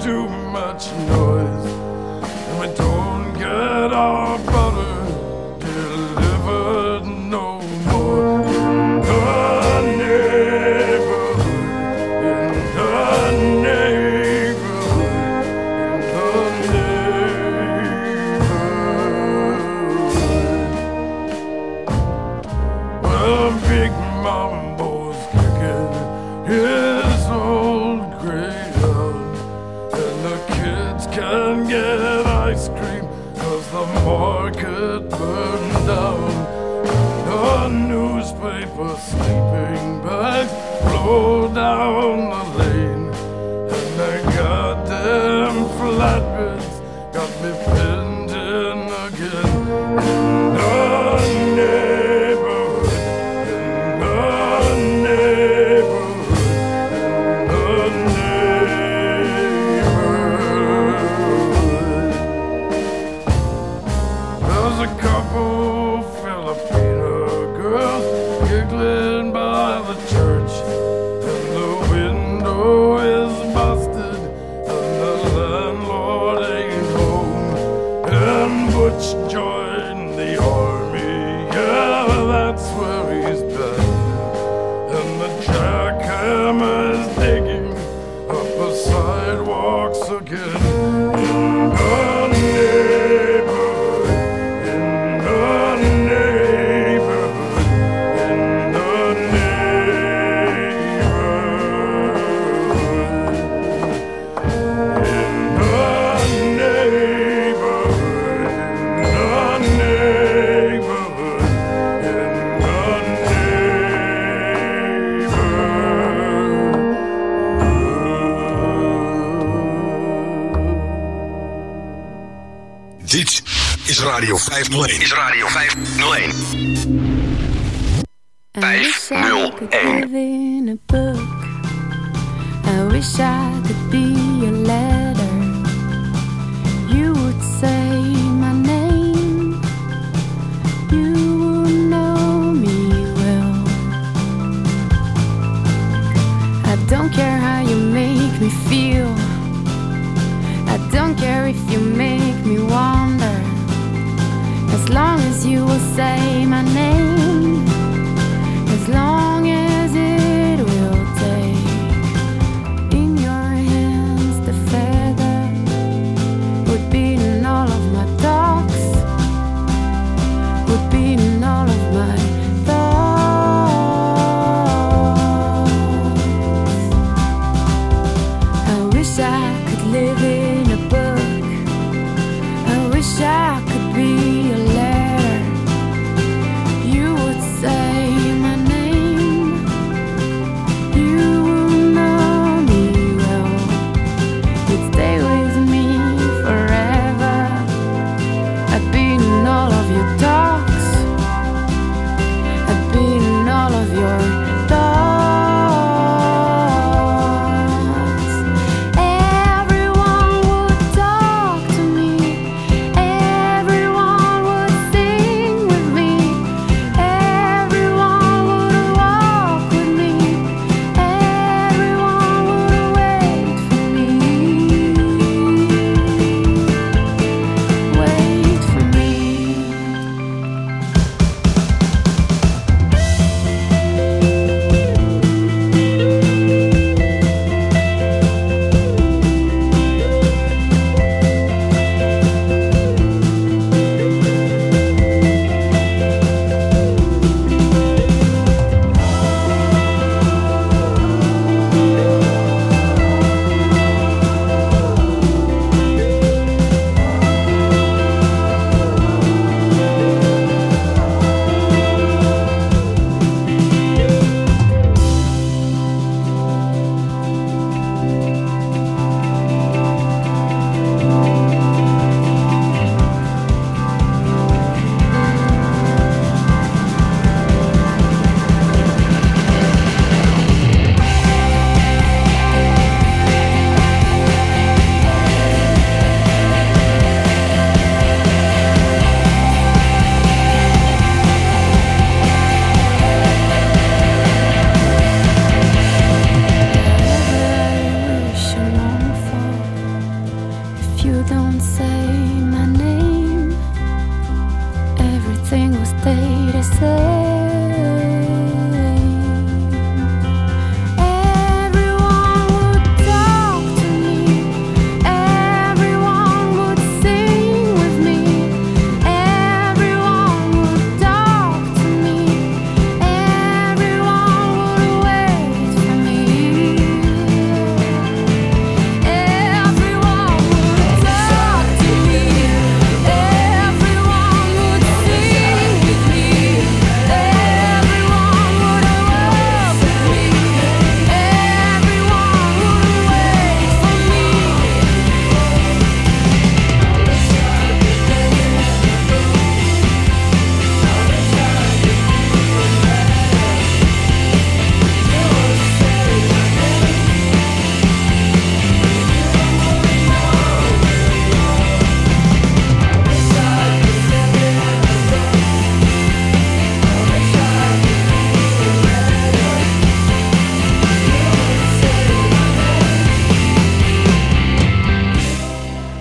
501. Is Radio 501.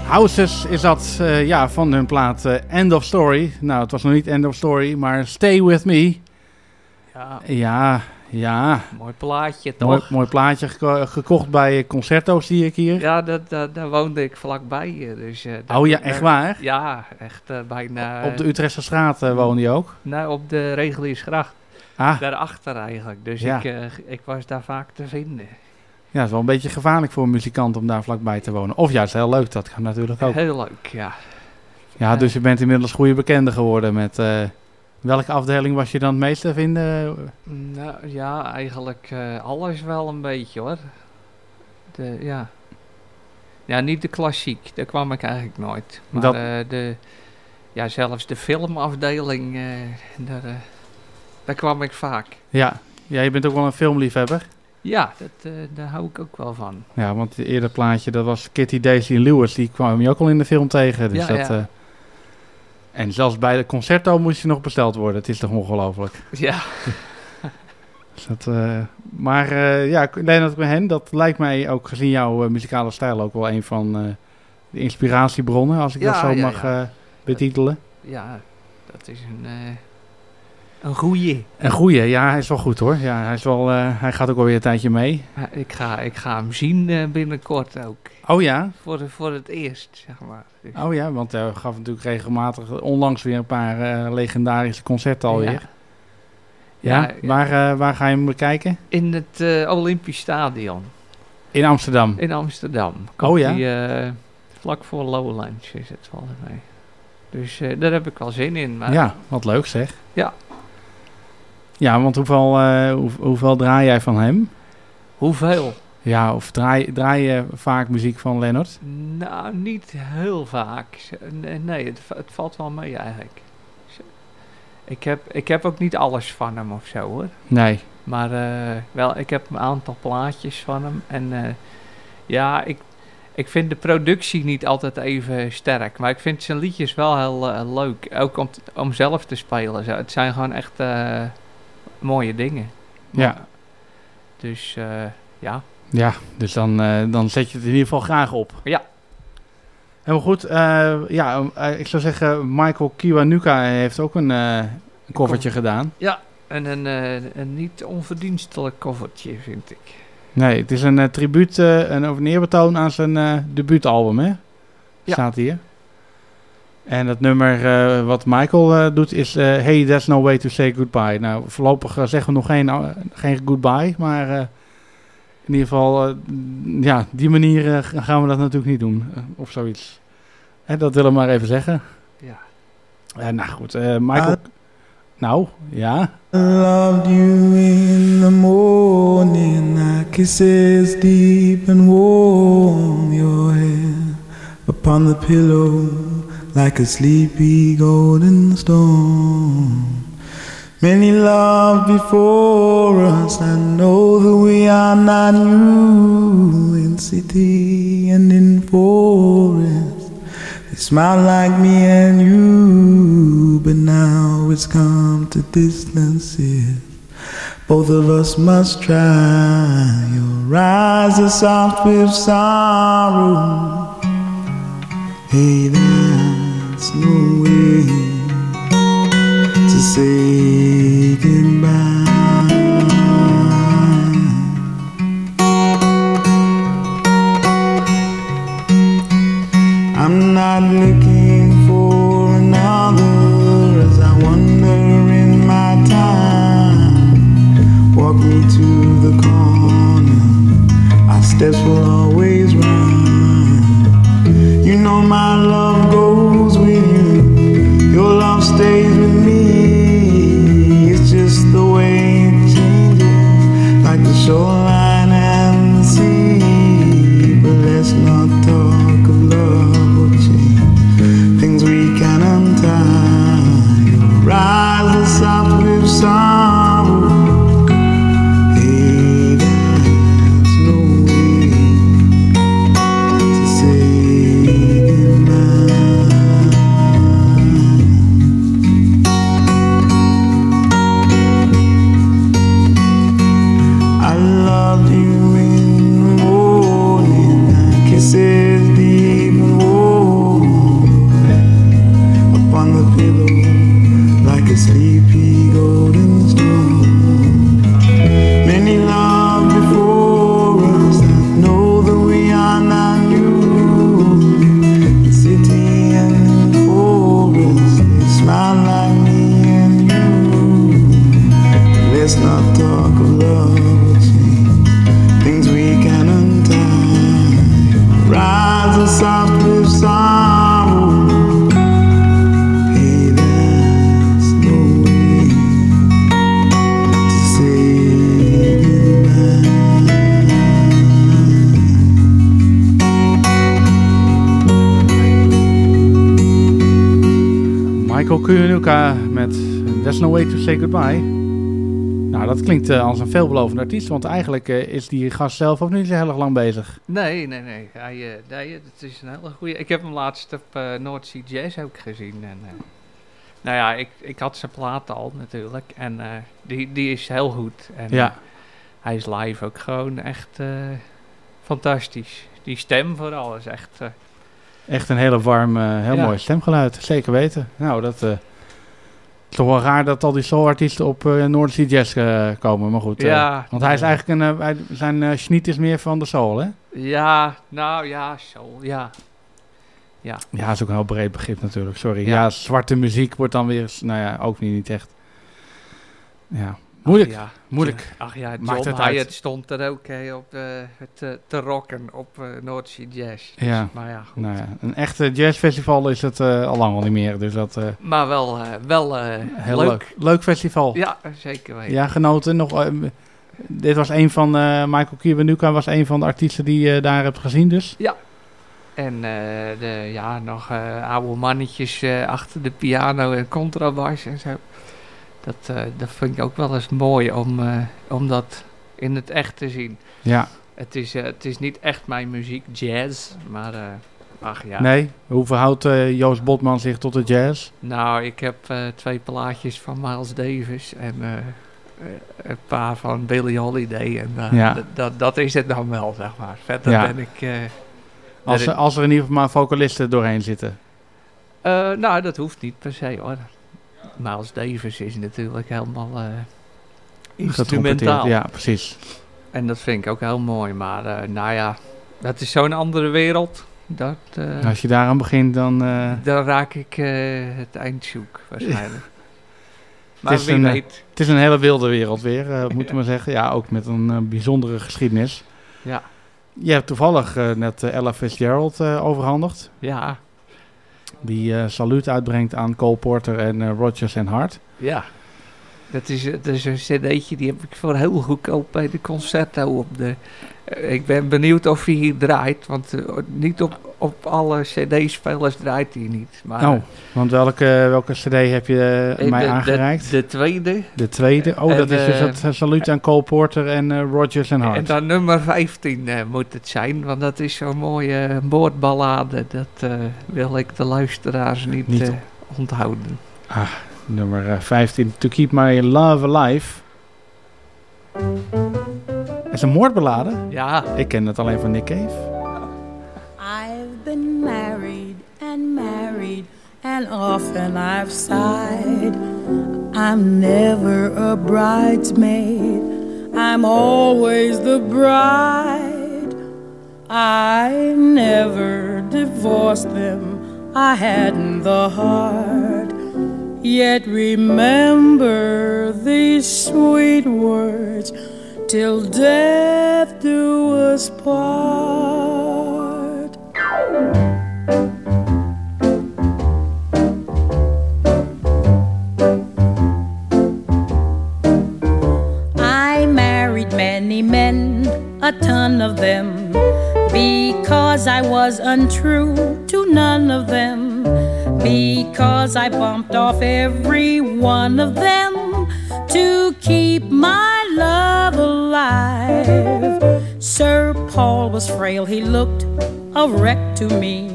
Houses is dat eh, ja, van hun plaat eh, End of Story. Nou, het was nog niet End of Story, maar Stay With Me. Ja, Ja, ja. mooi plaatje toch? Mooi, mooi plaatje geko- gekocht bij Concerto, zie ik hier. Ja, dat, dat, daar woonde ik vlakbij. eh, Dus, eh, dat- Oh ja, echt waar? Ja, echt eh, bijna... Op de Utrechtse straat eh, woonde je ook. Nou, op de Reguliersgracht. Ah. Daarachter eigenlijk. Dus Ja. ik, eh, ik was daar vaak te vinden. Ja, het is wel een beetje gevaarlijk voor een muzikant om daar vlakbij te wonen. Of juist heel leuk, dat kan natuurlijk ook. Heel leuk, ja. Ja, dus je bent inmiddels goede bekende geworden met... eh, welke afdeling was je dan het meest te vinden? Nou ja, eigenlijk eh, alles wel een beetje hoor. De, ja. ja, niet de klassiek, daar kwam ik eigenlijk nooit. Maar Dat- de, ja, zelfs de filmafdeling, eh, daar, daar kwam ik vaak. Ja. ja, je bent ook wel een filmliefhebber. Ja, dat, eh, daar hou ik ook wel van. Ja, want het eerder plaatje, dat was Kitty, Daisy en Lewis. Die kwam je ook al in de film tegen. Dus Ja, dat, ja. eh, en zelfs bij de concerto moest je nog besteld worden. Het is toch ongelooflijk. Ja. [LAUGHS] Dus dat, eh, maar ja, Leonard Cohen, dat lijkt mij ook gezien jouw muzikale stijl ook wel een van de inspiratiebronnen, als ik dat zo mag betitelen. Ja, dat is een, een goeie. Een goeie, ja, hij is wel goed hoor. Ja, hij, is wel, eh, hij gaat ook alweer een tijdje mee. Ja, Ik ga, ik ga hem zien eh, binnenkort ook. Oh ja? Voor, de, voor het eerst, zeg maar. Dus- Oh ja, want hij gaf natuurlijk regelmatig, onlangs weer een paar eh, legendarische concerten alweer. Ja. Ja. Waar, waar ga je hem bekijken? In het Olympisch Stadion. In Amsterdam. In Amsterdam. Oh ja? Die, vlak voor Lowlands is het volgens mij. Dus daar heb ik wel zin in. Maar Ja, wat leuk zeg. Ja. Ja, want hoeveel, eh, hoe, hoeveel draai jij van hem? Hoeveel? Ja, of draai, draai je vaak muziek van Leonard? Nou, niet heel vaak. Nee, nee het, va- het valt wel mee eigenlijk. Ik heb, ik heb ook niet alles van hem of zo hoor. Nee. Maar eh, wel, ik heb een aantal plaatjes van hem. En eh, ja, ik, ik vind de productie niet altijd even sterk. Maar ik vind zijn liedjes wel heel leuk. Ook om, om zelf te spelen. Zo. Het zijn gewoon echt mooie dingen. Ja. Dus eh, ja. Ja, dus dan, eh, dan zet je het in ieder geval graag op. Ja. Helemaal goed. eh, ja, ik zou zeggen, Michael Kiwanuka heeft ook een, een covertje gedaan. Ja, en een, een niet onverdienstelijk covertje vind ik. Nee, het is een tribuut, een of een eerbetoon aan zijn debuutalbum, hè? Staat hier. En het nummer eh, wat Michael eh, doet is eh, Hey, There's No Way To Say Goodbye. Nou, voorlopig zeggen we nog geen, geen goodbye, maar eh, in ieder geval, eh, ja, die manier gaan we dat natuurlijk niet doen, of zoiets. Hè, dat willen we maar even zeggen. Ja. Eh, nou goed, eh, Michael... nou, ja. I loved you in the morning, our kisses deep and warm, your head upon the pillow like a sleepy golden storm. Many loved before us, I know that we are not new in city and in forest. They smile like me and you, but now it's come to distances. Both of us must try. Your eyes are soft with sorrow. Hey, there's no way to say goodbye. I'm not looking for another as I wander in my time. Walk me to the corner, our steps will always my love goes with you, your love stays Met There's No Way To Say Goodbye. Nou, dat klinkt eh, als een veelbelovende artiest, want eigenlijk eh, is die gast zelf ook niet zo heel erg lang bezig. Nee, nee, nee. Hij, eh, nee het is een hele goede. Ik heb hem laatst op North Sea Jazz ook gezien. En, nou ja, ik, ik had zijn plaat al natuurlijk. En die, die is heel goed. En, Ja. hij is live ook gewoon echt fantastisch. Die stem vooral is echt... Echt een hele warm, heel Ja. mooi stemgeluid, zeker weten. Nou, dat toch wel raar dat al die soulartiesten op North Sea Jazz eh, komen, maar goed. eh, Ja. want hij is eigenlijk een, hij- zijn schniet is meer van de soul, hè? ja, nou ja, zo, ja. Ja. Ja, dat is ook een heel breed begrip natuurlijk, sorry. Ja, Ja. zwarte muziek wordt dan weer, nou ja, ook niet, niet echt. Ja, moeilijk, Ach ja, moeilijk. Ach ja, John Maakt het uit. Stond er ook hè, op eh, het, eh, te rocken op North Sea Jazz. Dus, Ja, maar ja, goed. nou ja, een echte jazzfestival is het al lang al niet meer, dus dat... Maar wel, wel Heel leuk. leuk. Leuk festival. Ja, zeker weten. Ja, genoten. Nog, dit was een van, Michael Kiwanuka was een van de artiesten die je daar hebt gezien dus. Ja. En de, ja, nog eh, oude mannetjes achter de piano en contrabas en zo. Dat, eh, dat vind ik ook wel eens mooi om, eh, om dat in het echt te zien. Ja. Het is, eh, het is niet echt mijn muziek, jazz, maar ach ja. Nee, hoe verhoudt Joost Botman zich tot de jazz? Nou, ik heb twee plaatjes van Miles Davis en een paar van Billie Holiday. En Ja. dat, dat is het dan wel, zeg maar. Verder Ja. ben ik... Als, als er in ieder geval maar vocalisten doorheen zitten. Nou, dat hoeft niet per se hoor. Miles Davis is natuurlijk helemaal eh instrumentaal. Ja, precies. En dat vind ik ook heel mooi. Maar eh, nou ja, dat is zo'n andere wereld. Dat, eh, Als je daaraan begint, dan... dan raak ik het eind zoek waarschijnlijk. [LAUGHS] maar het, is wie een, weet. het is een hele wilde wereld weer, [LAUGHS] moeten we maar zeggen. Ja, ook met een bijzondere geschiedenis. Ja. Je hebt toevallig net Ella Fitzgerald overhandigd. Ja, Die eh saluut uitbrengt aan Cole Porter en eh, Rogers en Hart. ja. Dat is, dat is een cd'tje, die heb ik voor heel goedkoop bij de Concerto op de... eh, ik ben benieuwd of hij hier draait, want eh, niet op, op alle cd-spelers draait hij niet. Maar, oh, want welke, welke cd heb je eh, mij de- de- aangereikt? De, tweede. De tweede? Oh, En, dat is dus het saluut aan Cole Porter en Rogers en Hart. En dan nummer 15 eh, moet het zijn, want dat is zo'n mooie moordballade. Dat wil ik de luisteraars niet, Niet onthouden. Ah, nummer eh, 15. To Keep My Love Alive. Is een moordballade? Ja. Ik ken het alleen van Nick Cave. I've been married and married, and often I've sighed. I'm never a bridesmaid, I'm always the bride. I never divorced them, I hadn't the heart. Yet remember these sweet words till death do us part. I married many men, a ton of them, because I was untrue to none of them, because I bumped off every one of them to keep my love alive. Sir Paul was frail, he looked a wreck to me.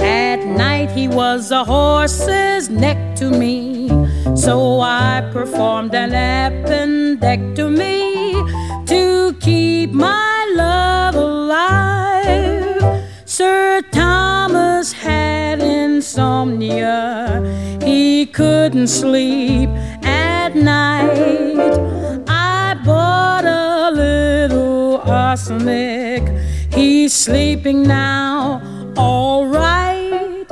At night he was a horse's neck to me. So I performed an appendectomy to keep my love alive. Sir Thomas had insomnia, he couldn't sleep at night. Bought a little arsenic, he's sleeping now, alright.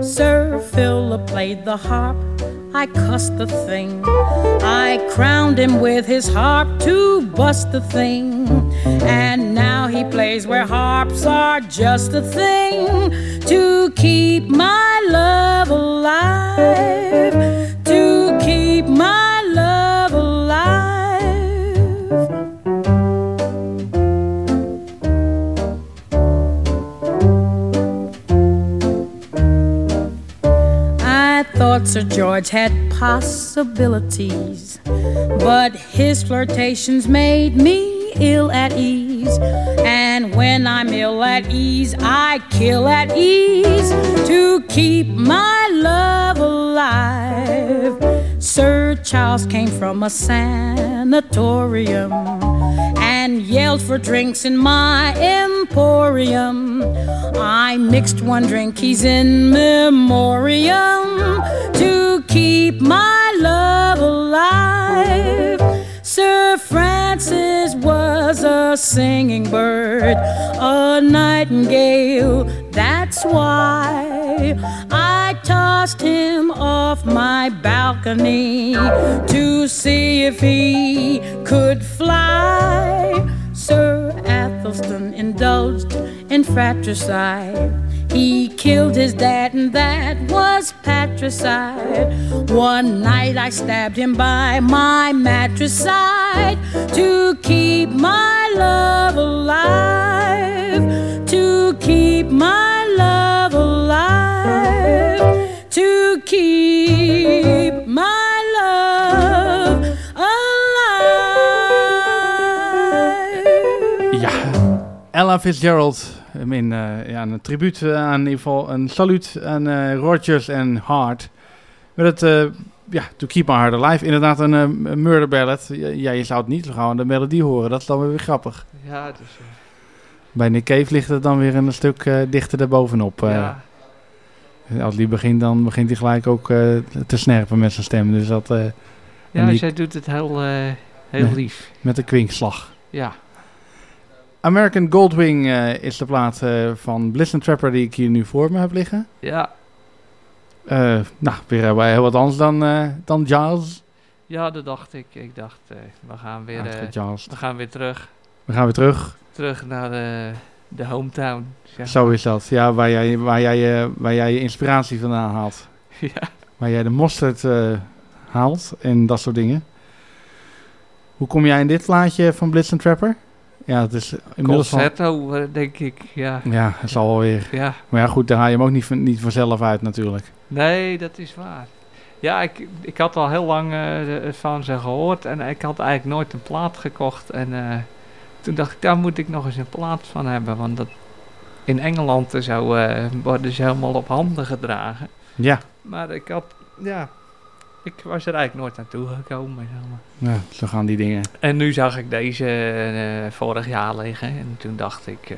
Sir Philip played the harp. I cussed the thing. I crowned him with his harp to bust the thing. And now he plays where harps are just a thing to keep my love alive. To keep my I thought Bouncer George had possibilities, but his flirtations made me ill at ease. And when I'm ill at ease, I kill at ease to keep my love alive. Sir Charles came from a sanatorium and yelled for drinks in my emporium. I mixed one drink, he's in memoriam to keep my love alive. Sir Francis was a singing bird, a nightingale, that's why I tossed him off my balcony to see if he could fly. Sir Athelstan indulged in fratricide. He killed his dad, and that was patricide. One night I stabbed him by my mattress side to keep my love alive. To keep my love alive. Keep my love alive. Ja, Ella Fitzgerald. In, eh, ja, een tribuut eh, aan in ieder geval een saluut aan eh, Rogers en Hart. Met het eh, ja, To Keep My Heart Alive. Inderdaad een murder ballad. Ja, je zou het niet zo gauw aan de melodie horen. Dat is dan weer grappig. Ja, dus... Bij Nick Cave ligt het dan weer een stuk eh, dichter erbovenop. eh. Ja. Als die begint, dan begint hij gelijk ook eh, te snerpen met zijn stem. Dus dat, eh, ja, die- zij doet het heel, eh, heel lief. Met een kwinkslag. Ja. American Goldwing eh, is de plaat eh, van Bliss and Trapper die ik hier nu voor me heb liggen. Ja. Eh, nou, weer hebben wij heel wat anders dan, eh, dan jazz. Ja, dat dacht ik. Ik dacht, eh, we gaan weer, eh, we gaan weer terug. We gaan weer terug. Terug naar de, de hometown. zeg Zo is dat. Ja, waar jij, waar jij, eh, waar jij je inspiratie vandaan haalt. [LAUGHS] Ja. Waar jij de mosterd eh, haalt en dat soort dingen. Hoe kom jij in dit plaatje van Blitz and Trapper? Ja, het is inmiddels. Concerto, eh, denk ik. Ja. Ja, het zal wel weer. Ja. Maar ja, goed, daar haal je hem ook niet, van- niet vanzelf uit natuurlijk. Nee, dat is waar. Ja, ik, ik had al heel lang van ze gehoord en ik had eigenlijk nooit een plaat gekocht. En toen dacht ik, daar moet ik nog eens een plaat van hebben. Want dat, in Engeland en zo eh, worden ze helemaal op handen gedragen. Ja. Maar ik had, ja, ik was er eigenlijk nooit naartoe gekomen. zeg maar. Ja, zo gaan die dingen. En nu zag ik deze eh, vorig jaar liggen en toen dacht ik, eh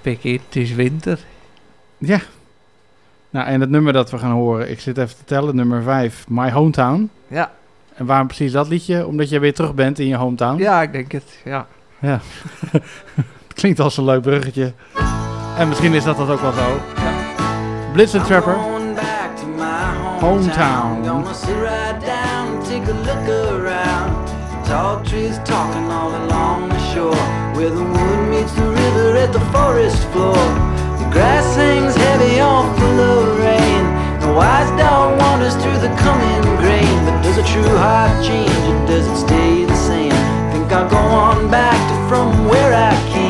pik it, het is winter. Ja. Nou, en het nummer dat we gaan horen, ik zit even te tellen, nummer 5, My Hometown. Ja. En waarom precies dat liedje? Omdat je weer terug bent in je hometown? Ja, ik denk het, ja. Ja. [LAUGHS] het klinkt als een leuk bruggetje. En misschien is dat dat ook wel zo. Blitz and Trapper. Hometown. Gonna sit right down take a look around. Tall trees talking all along the shore, where the wood meets the river at the forest floor. The grass hangs heavy, all full of rain. The wise dog wanders through the coming grain. But does a true heart change or does it stay the same? Think I'll go on back to from where I came.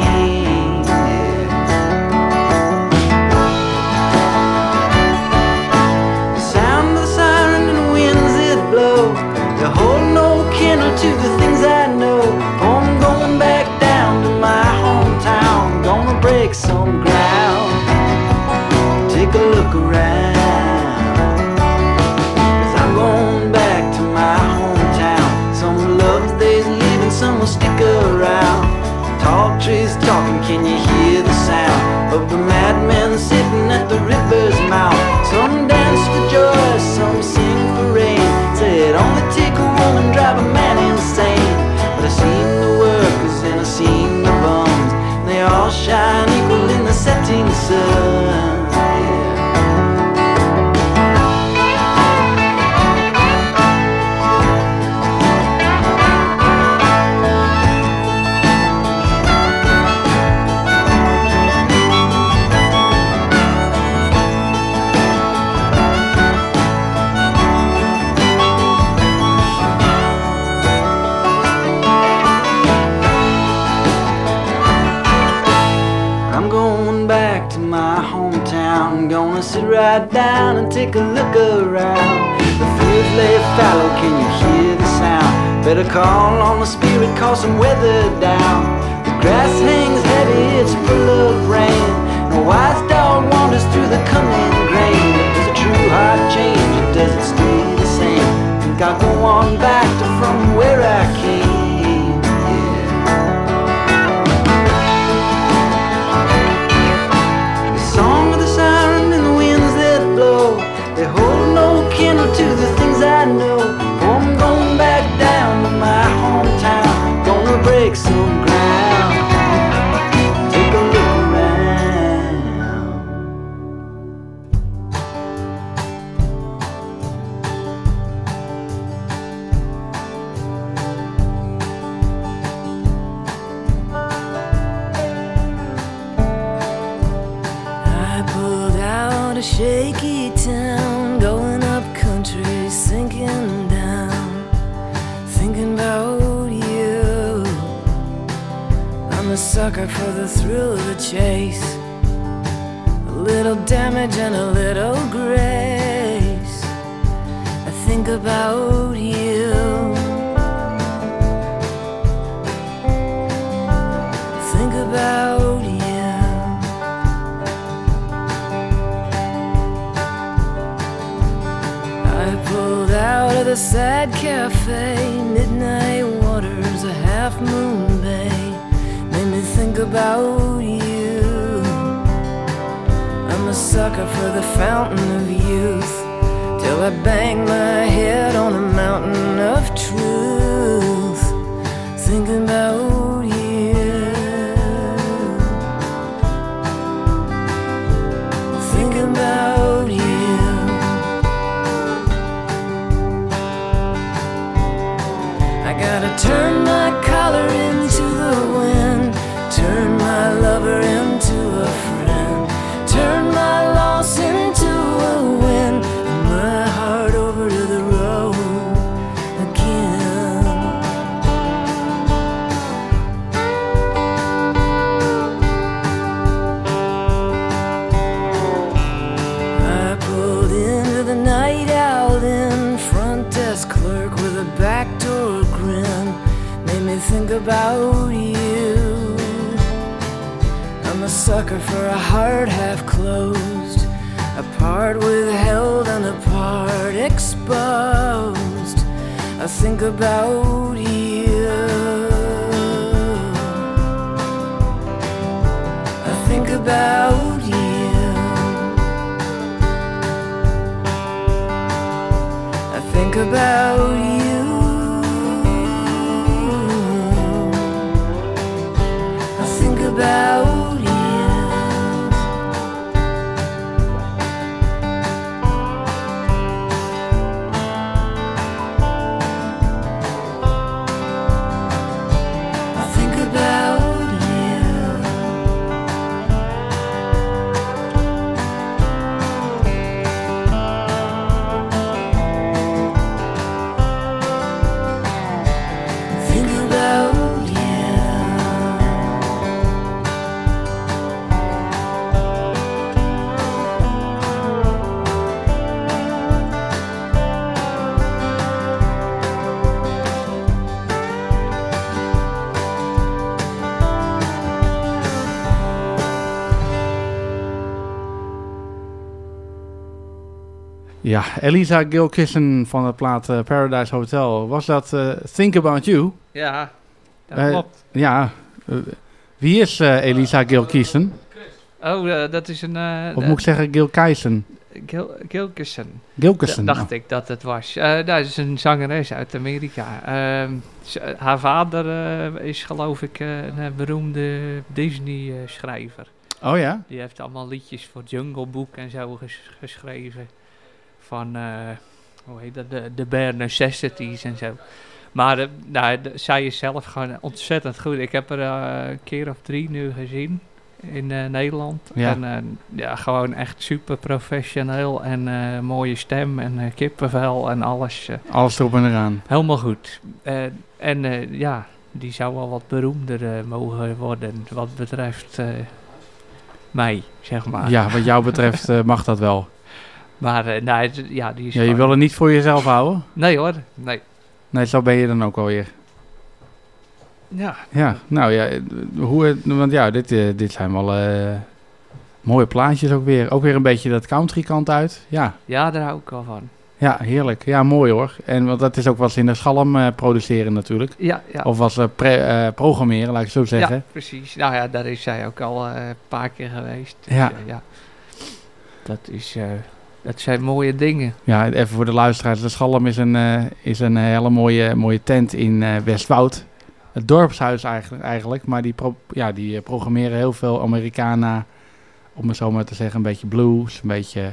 Ja, Elisa Gilkisson van de plaat eh, Paradise Hotel. Was dat eh, Think About You? Ja, dat Eh, klopt. Ja. wie is Elisa Gilkisson? Oh, dat is een... Of moet ik zeggen Gilkison? Gil Gilkison. Gilkison, Da- dacht oh. ik dat het was. Eh dat is een zangeres uit Amerika. Ehm, haar vader is geloof ik een beroemde Disney-schrijver. Oh ja? Die heeft allemaal liedjes voor Jungle Book en zo ges- geschreven. Van, eh, hoe heet dat, de, de Bare Necessities en zo. Maar eh, nou, zij is zelf gewoon ontzettend goed. Ik heb er eh, een keer of drie nu gezien in Nederland. Ja. En ja, gewoon echt super professioneel en mooie stem en kippenvel en alles. Alles erop en eraan. Helemaal goed. En ja, die zou wel wat beroemder mogen worden wat betreft mij, zeg maar. Ja, wat jou betreft mag dat wel. Maar eh, nee, ja, die is Ja, je wil het niet voor jezelf houden? Nee hoor, nee. Nee, zo ben je dan ook alweer. Ja. Ja, nou ja, hoe, want ja, dit, eh, dit zijn wel eh, mooie plaatjes ook weer. Ook weer een beetje dat country kant uit. Ja, Ja, daar hou ik wel van. ja heerlijk. Ja, mooi hoor. En want dat is ook wat ze in de schalm produceren natuurlijk. Ja, ja. Of wat ze pre- programmeren, laat ik zo zeggen. Ja, precies. Nou ja, daar is zij ook al een paar keer geweest. Dus, Ja. ja. Dat, is, dat zijn mooie dingen. Ja, even voor de luisteraars. De Schalm is een, eh, is een hele mooie, mooie tent in eh, Westwoud. Het dorpshuis eigenlijk, eigenlijk maar die, pro- ja, die eh, programmeren heel veel Americana. Om het zo maar te zeggen, een beetje blues, een beetje...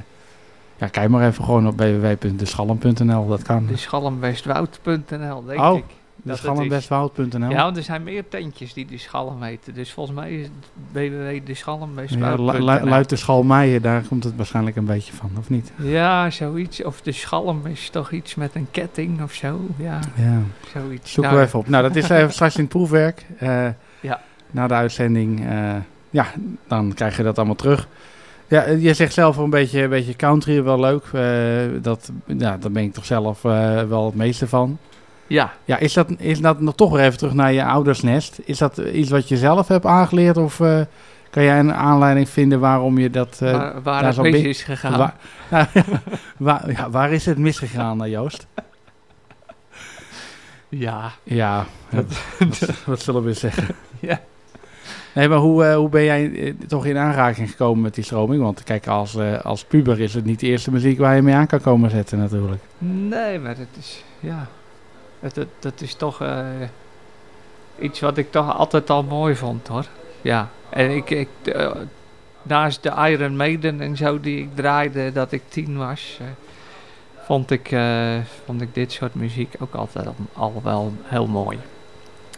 Ja, kijk maar even gewoon op www.deschalm.nl, dat kan. De schalmwestwoud.nl, denk Oh, ik. De dat het schalmwestwoud.nl. is. Ja, want er zijn meer tentjes die de schalm heten. Dus volgens mij is het Ja, www.deschalmwestwoud.nl. Lu- Lu- Luid de Schalmeijen, daar komt het waarschijnlijk een beetje van, of niet? Ja, zoiets. Of de schalm is toch iets met een ketting of zo. Ja, Ja. zoiets. Zoeken Nou, we even op. Nou, dat is even [LAUGHS] straks in het proefwerk. Eh, Ja. Na de uitzending, eh, ja, dan krijg je dat allemaal terug. Ja, eh, je zegt zelf een beetje, een beetje country, wel leuk. Eh, dat, ja, daar ben ik toch zelf eh, wel het meeste van. Ja. Ja, is dat, is dat nog toch weer even terug naar je oudersnest? Is dat iets wat je zelf hebt aangeleerd? Of eh, kan jij een aanleiding vinden waarom je dat... eh, Waar- waar daar het mis is gegaan. Waar, [LAUGHS] ja, waar, ja, waar is het misgegaan, eh, Joost? Ja. Ja, Dat- wat, wat [LAUGHS] zullen we zeggen? [LAUGHS] Ja. Nee, maar hoe, eh, hoe ben jij eh, toch in aanraking gekomen met die stroming? Want kijk, als, eh, als puber is het niet de eerste muziek waar je mee aan kan komen zetten natuurlijk. Nee, maar het is, ja, het, dat is toch eh, iets wat ik toch altijd al mooi vond, hoor. Ja, en ik, ik eh, naast de Iron Maiden en zo die ik draaide dat ik tien was, eh, vond, ik, vond ik dit soort muziek ook altijd al, al wel heel mooi.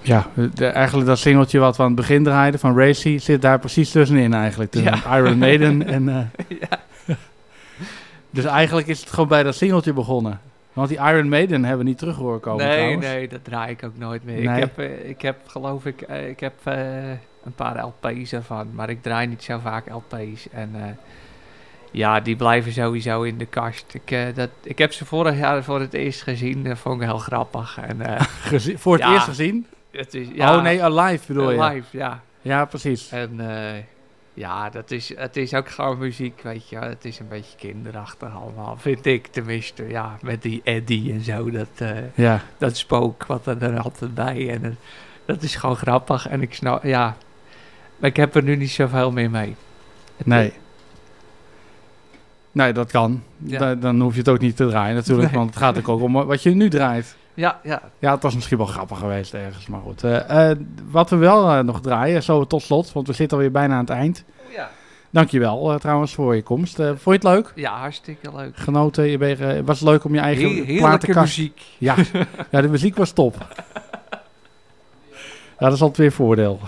Ja, de, eigenlijk dat singeltje wat we aan het begin draaiden van Racy zit daar precies tussenin eigenlijk. Tussen Ja. [LAUGHS] Iron Maiden en... [LAUGHS] Ja. [LAUGHS] Dus eigenlijk is het gewoon bij dat singeltje begonnen. Want die Iron Maiden hebben we niet terug horen komen nee, trouwens. nee, dat draai ik ook nooit meer. Nee. Ik, heb, eh, ik heb geloof ik, eh, ik heb eh, een paar LP's ervan, maar ik draai niet zo vaak LP's. En ja, die blijven sowieso in de kast. Ik, dat, ik heb ze vorig jaar voor het eerst gezien, dat vond ik heel grappig. En, [LAUGHS] voor het ja, eerst gezien? Het is, ja, Oh nee, alive bedoel je? Live, ja. Ja, precies. En ja, dat is, het is ook gewoon muziek, weet je. Het is een beetje kinderachtig allemaal, vind ik tenminste. Ja, met die Eddie en zo, dat, eh, Ja. dat spook wat er er altijd bij. En eh, dat is gewoon grappig. En ik snap, ja, maar ik heb er nu niet zoveel meer mee. Het- Nee. Nee, dat kan. Ja. Da- dan hoef je het ook niet te draaien natuurlijk, Nee. want het gaat ook ook om wat je nu draait. Ja, ja. Ja, het was misschien wel grappig geweest ergens, maar goed. Eh, eh, wat we wel eh, nog draaien, zo tot slot, want we zitten alweer bijna aan het eind. Ja. Dankjewel uh, trouwens voor je komst. Vond je het leuk? Ja, hartstikke leuk. Genoten? Je bent, uh, was het leuk om je eigen Heer, platenkast... muziek. Ja. ja, de muziek was top. [LAUGHS] ja, dat is altijd weer voordeel.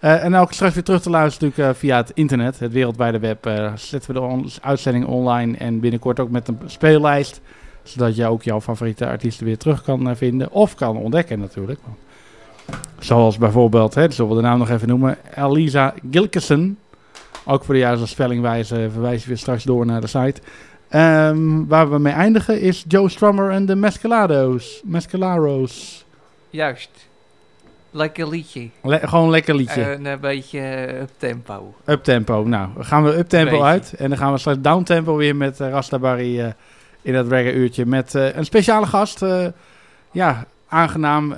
Uh, [LAUGHS] en ook straks weer terug te luisteren natuurlijk uh, via het internet, het wereldwijde web. Uh, zetten we de on uitzending online en binnenkort ook met een speellijst. Zodat je ook jouw favoriete artiesten weer terug kan uh, vinden of kan ontdekken natuurlijk. Zoals bijvoorbeeld, hè, zullen we de naam nog even noemen, Elisa Gilkison. Ook voor de juiste spellingwijze verwijs je weer straks door naar de site. Um, waar we mee eindigen is Joe Strummer en de Mescalados. Mescalaros. Juist. Lekker liedje. Le gewoon lekker liedje. En een beetje up tempo. Up tempo. Nou, dan gaan we up tempo Beetje. uit. En dan gaan we straks down tempo weer met Rasta Barry uh, in dat reggae uurtje. Met uh, een speciale gast. eh, ja, aangenaam.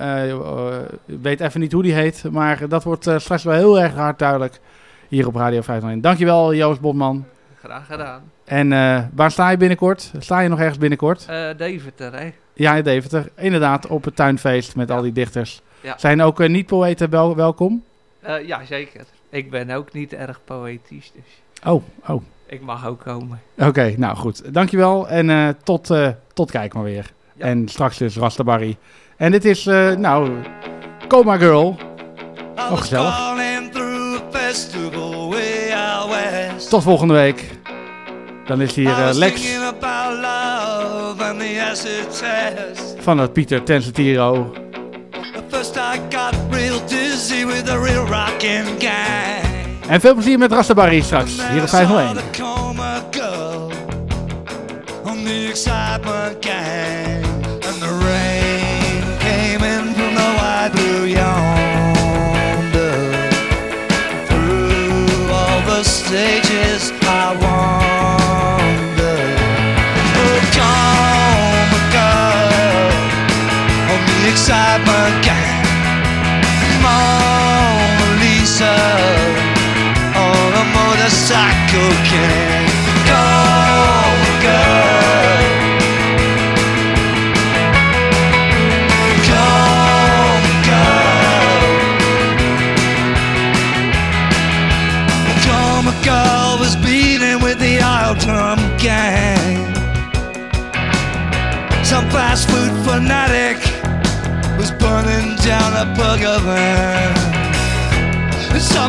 Ik weet even niet hoe die heet. Maar dat wordt straks wel heel erg hard duidelijk. Hier op Radio 501. Dankjewel Joost Botman. Graag gedaan. En waar sta je binnenkort? Sta je nog ergens binnenkort? Uh, Deventer, hè? Ja, in Deventer. Inderdaad, op het tuinfeest met ja. al die dichters. Ja. Zijn ook uh, niet-poëten wel welkom? Ja, zeker. Ik ben ook niet erg poëtisch, dus... Oh, oh. Ik mag ook komen. Oké, okay, nou goed. Dankjewel en uh, tot, tot kijk maar weer. Ja. En straks dus Rastabarry. En dit is, nou, Coma Girl. Oh, gezellig. Tot volgende week. Dan is hier Lex van het Pieter Tensitiro. First I got real dizzy with a real rockin' guy. En veel plezier met Rastabarry straks, hier op 501.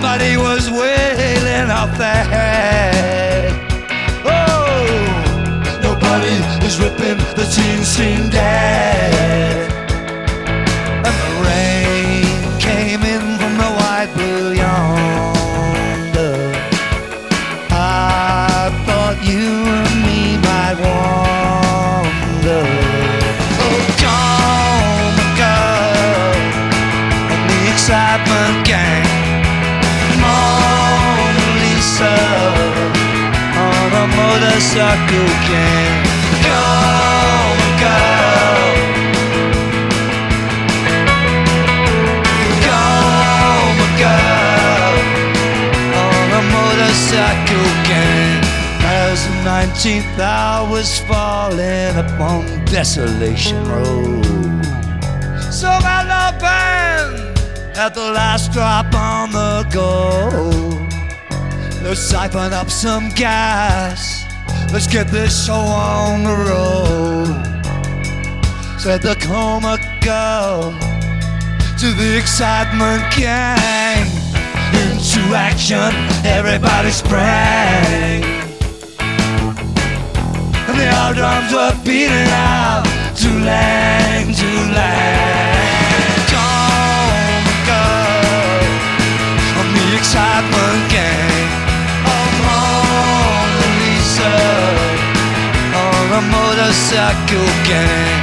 Somebody was wailing off their is ripping the teen scene dead. And the rain came in from the white blue yonder. I thought you and me might wander. Oh, come, girl, and the excitement gang. Mona Lisa on a motorcycle can motorcycle can As the nineteenth hour was falling upon Desolation Road So my love band at the last drop on the go. Let's siphon up some gas. Let's get this show on the road. Said the coma girl to the excitement gang. Into action, everybody sprang. And the old drums were beating out. Too-lang, too-lang. Come, girl, on the excitement gang. Oh, Mona Lisa, on a motorcycle gang.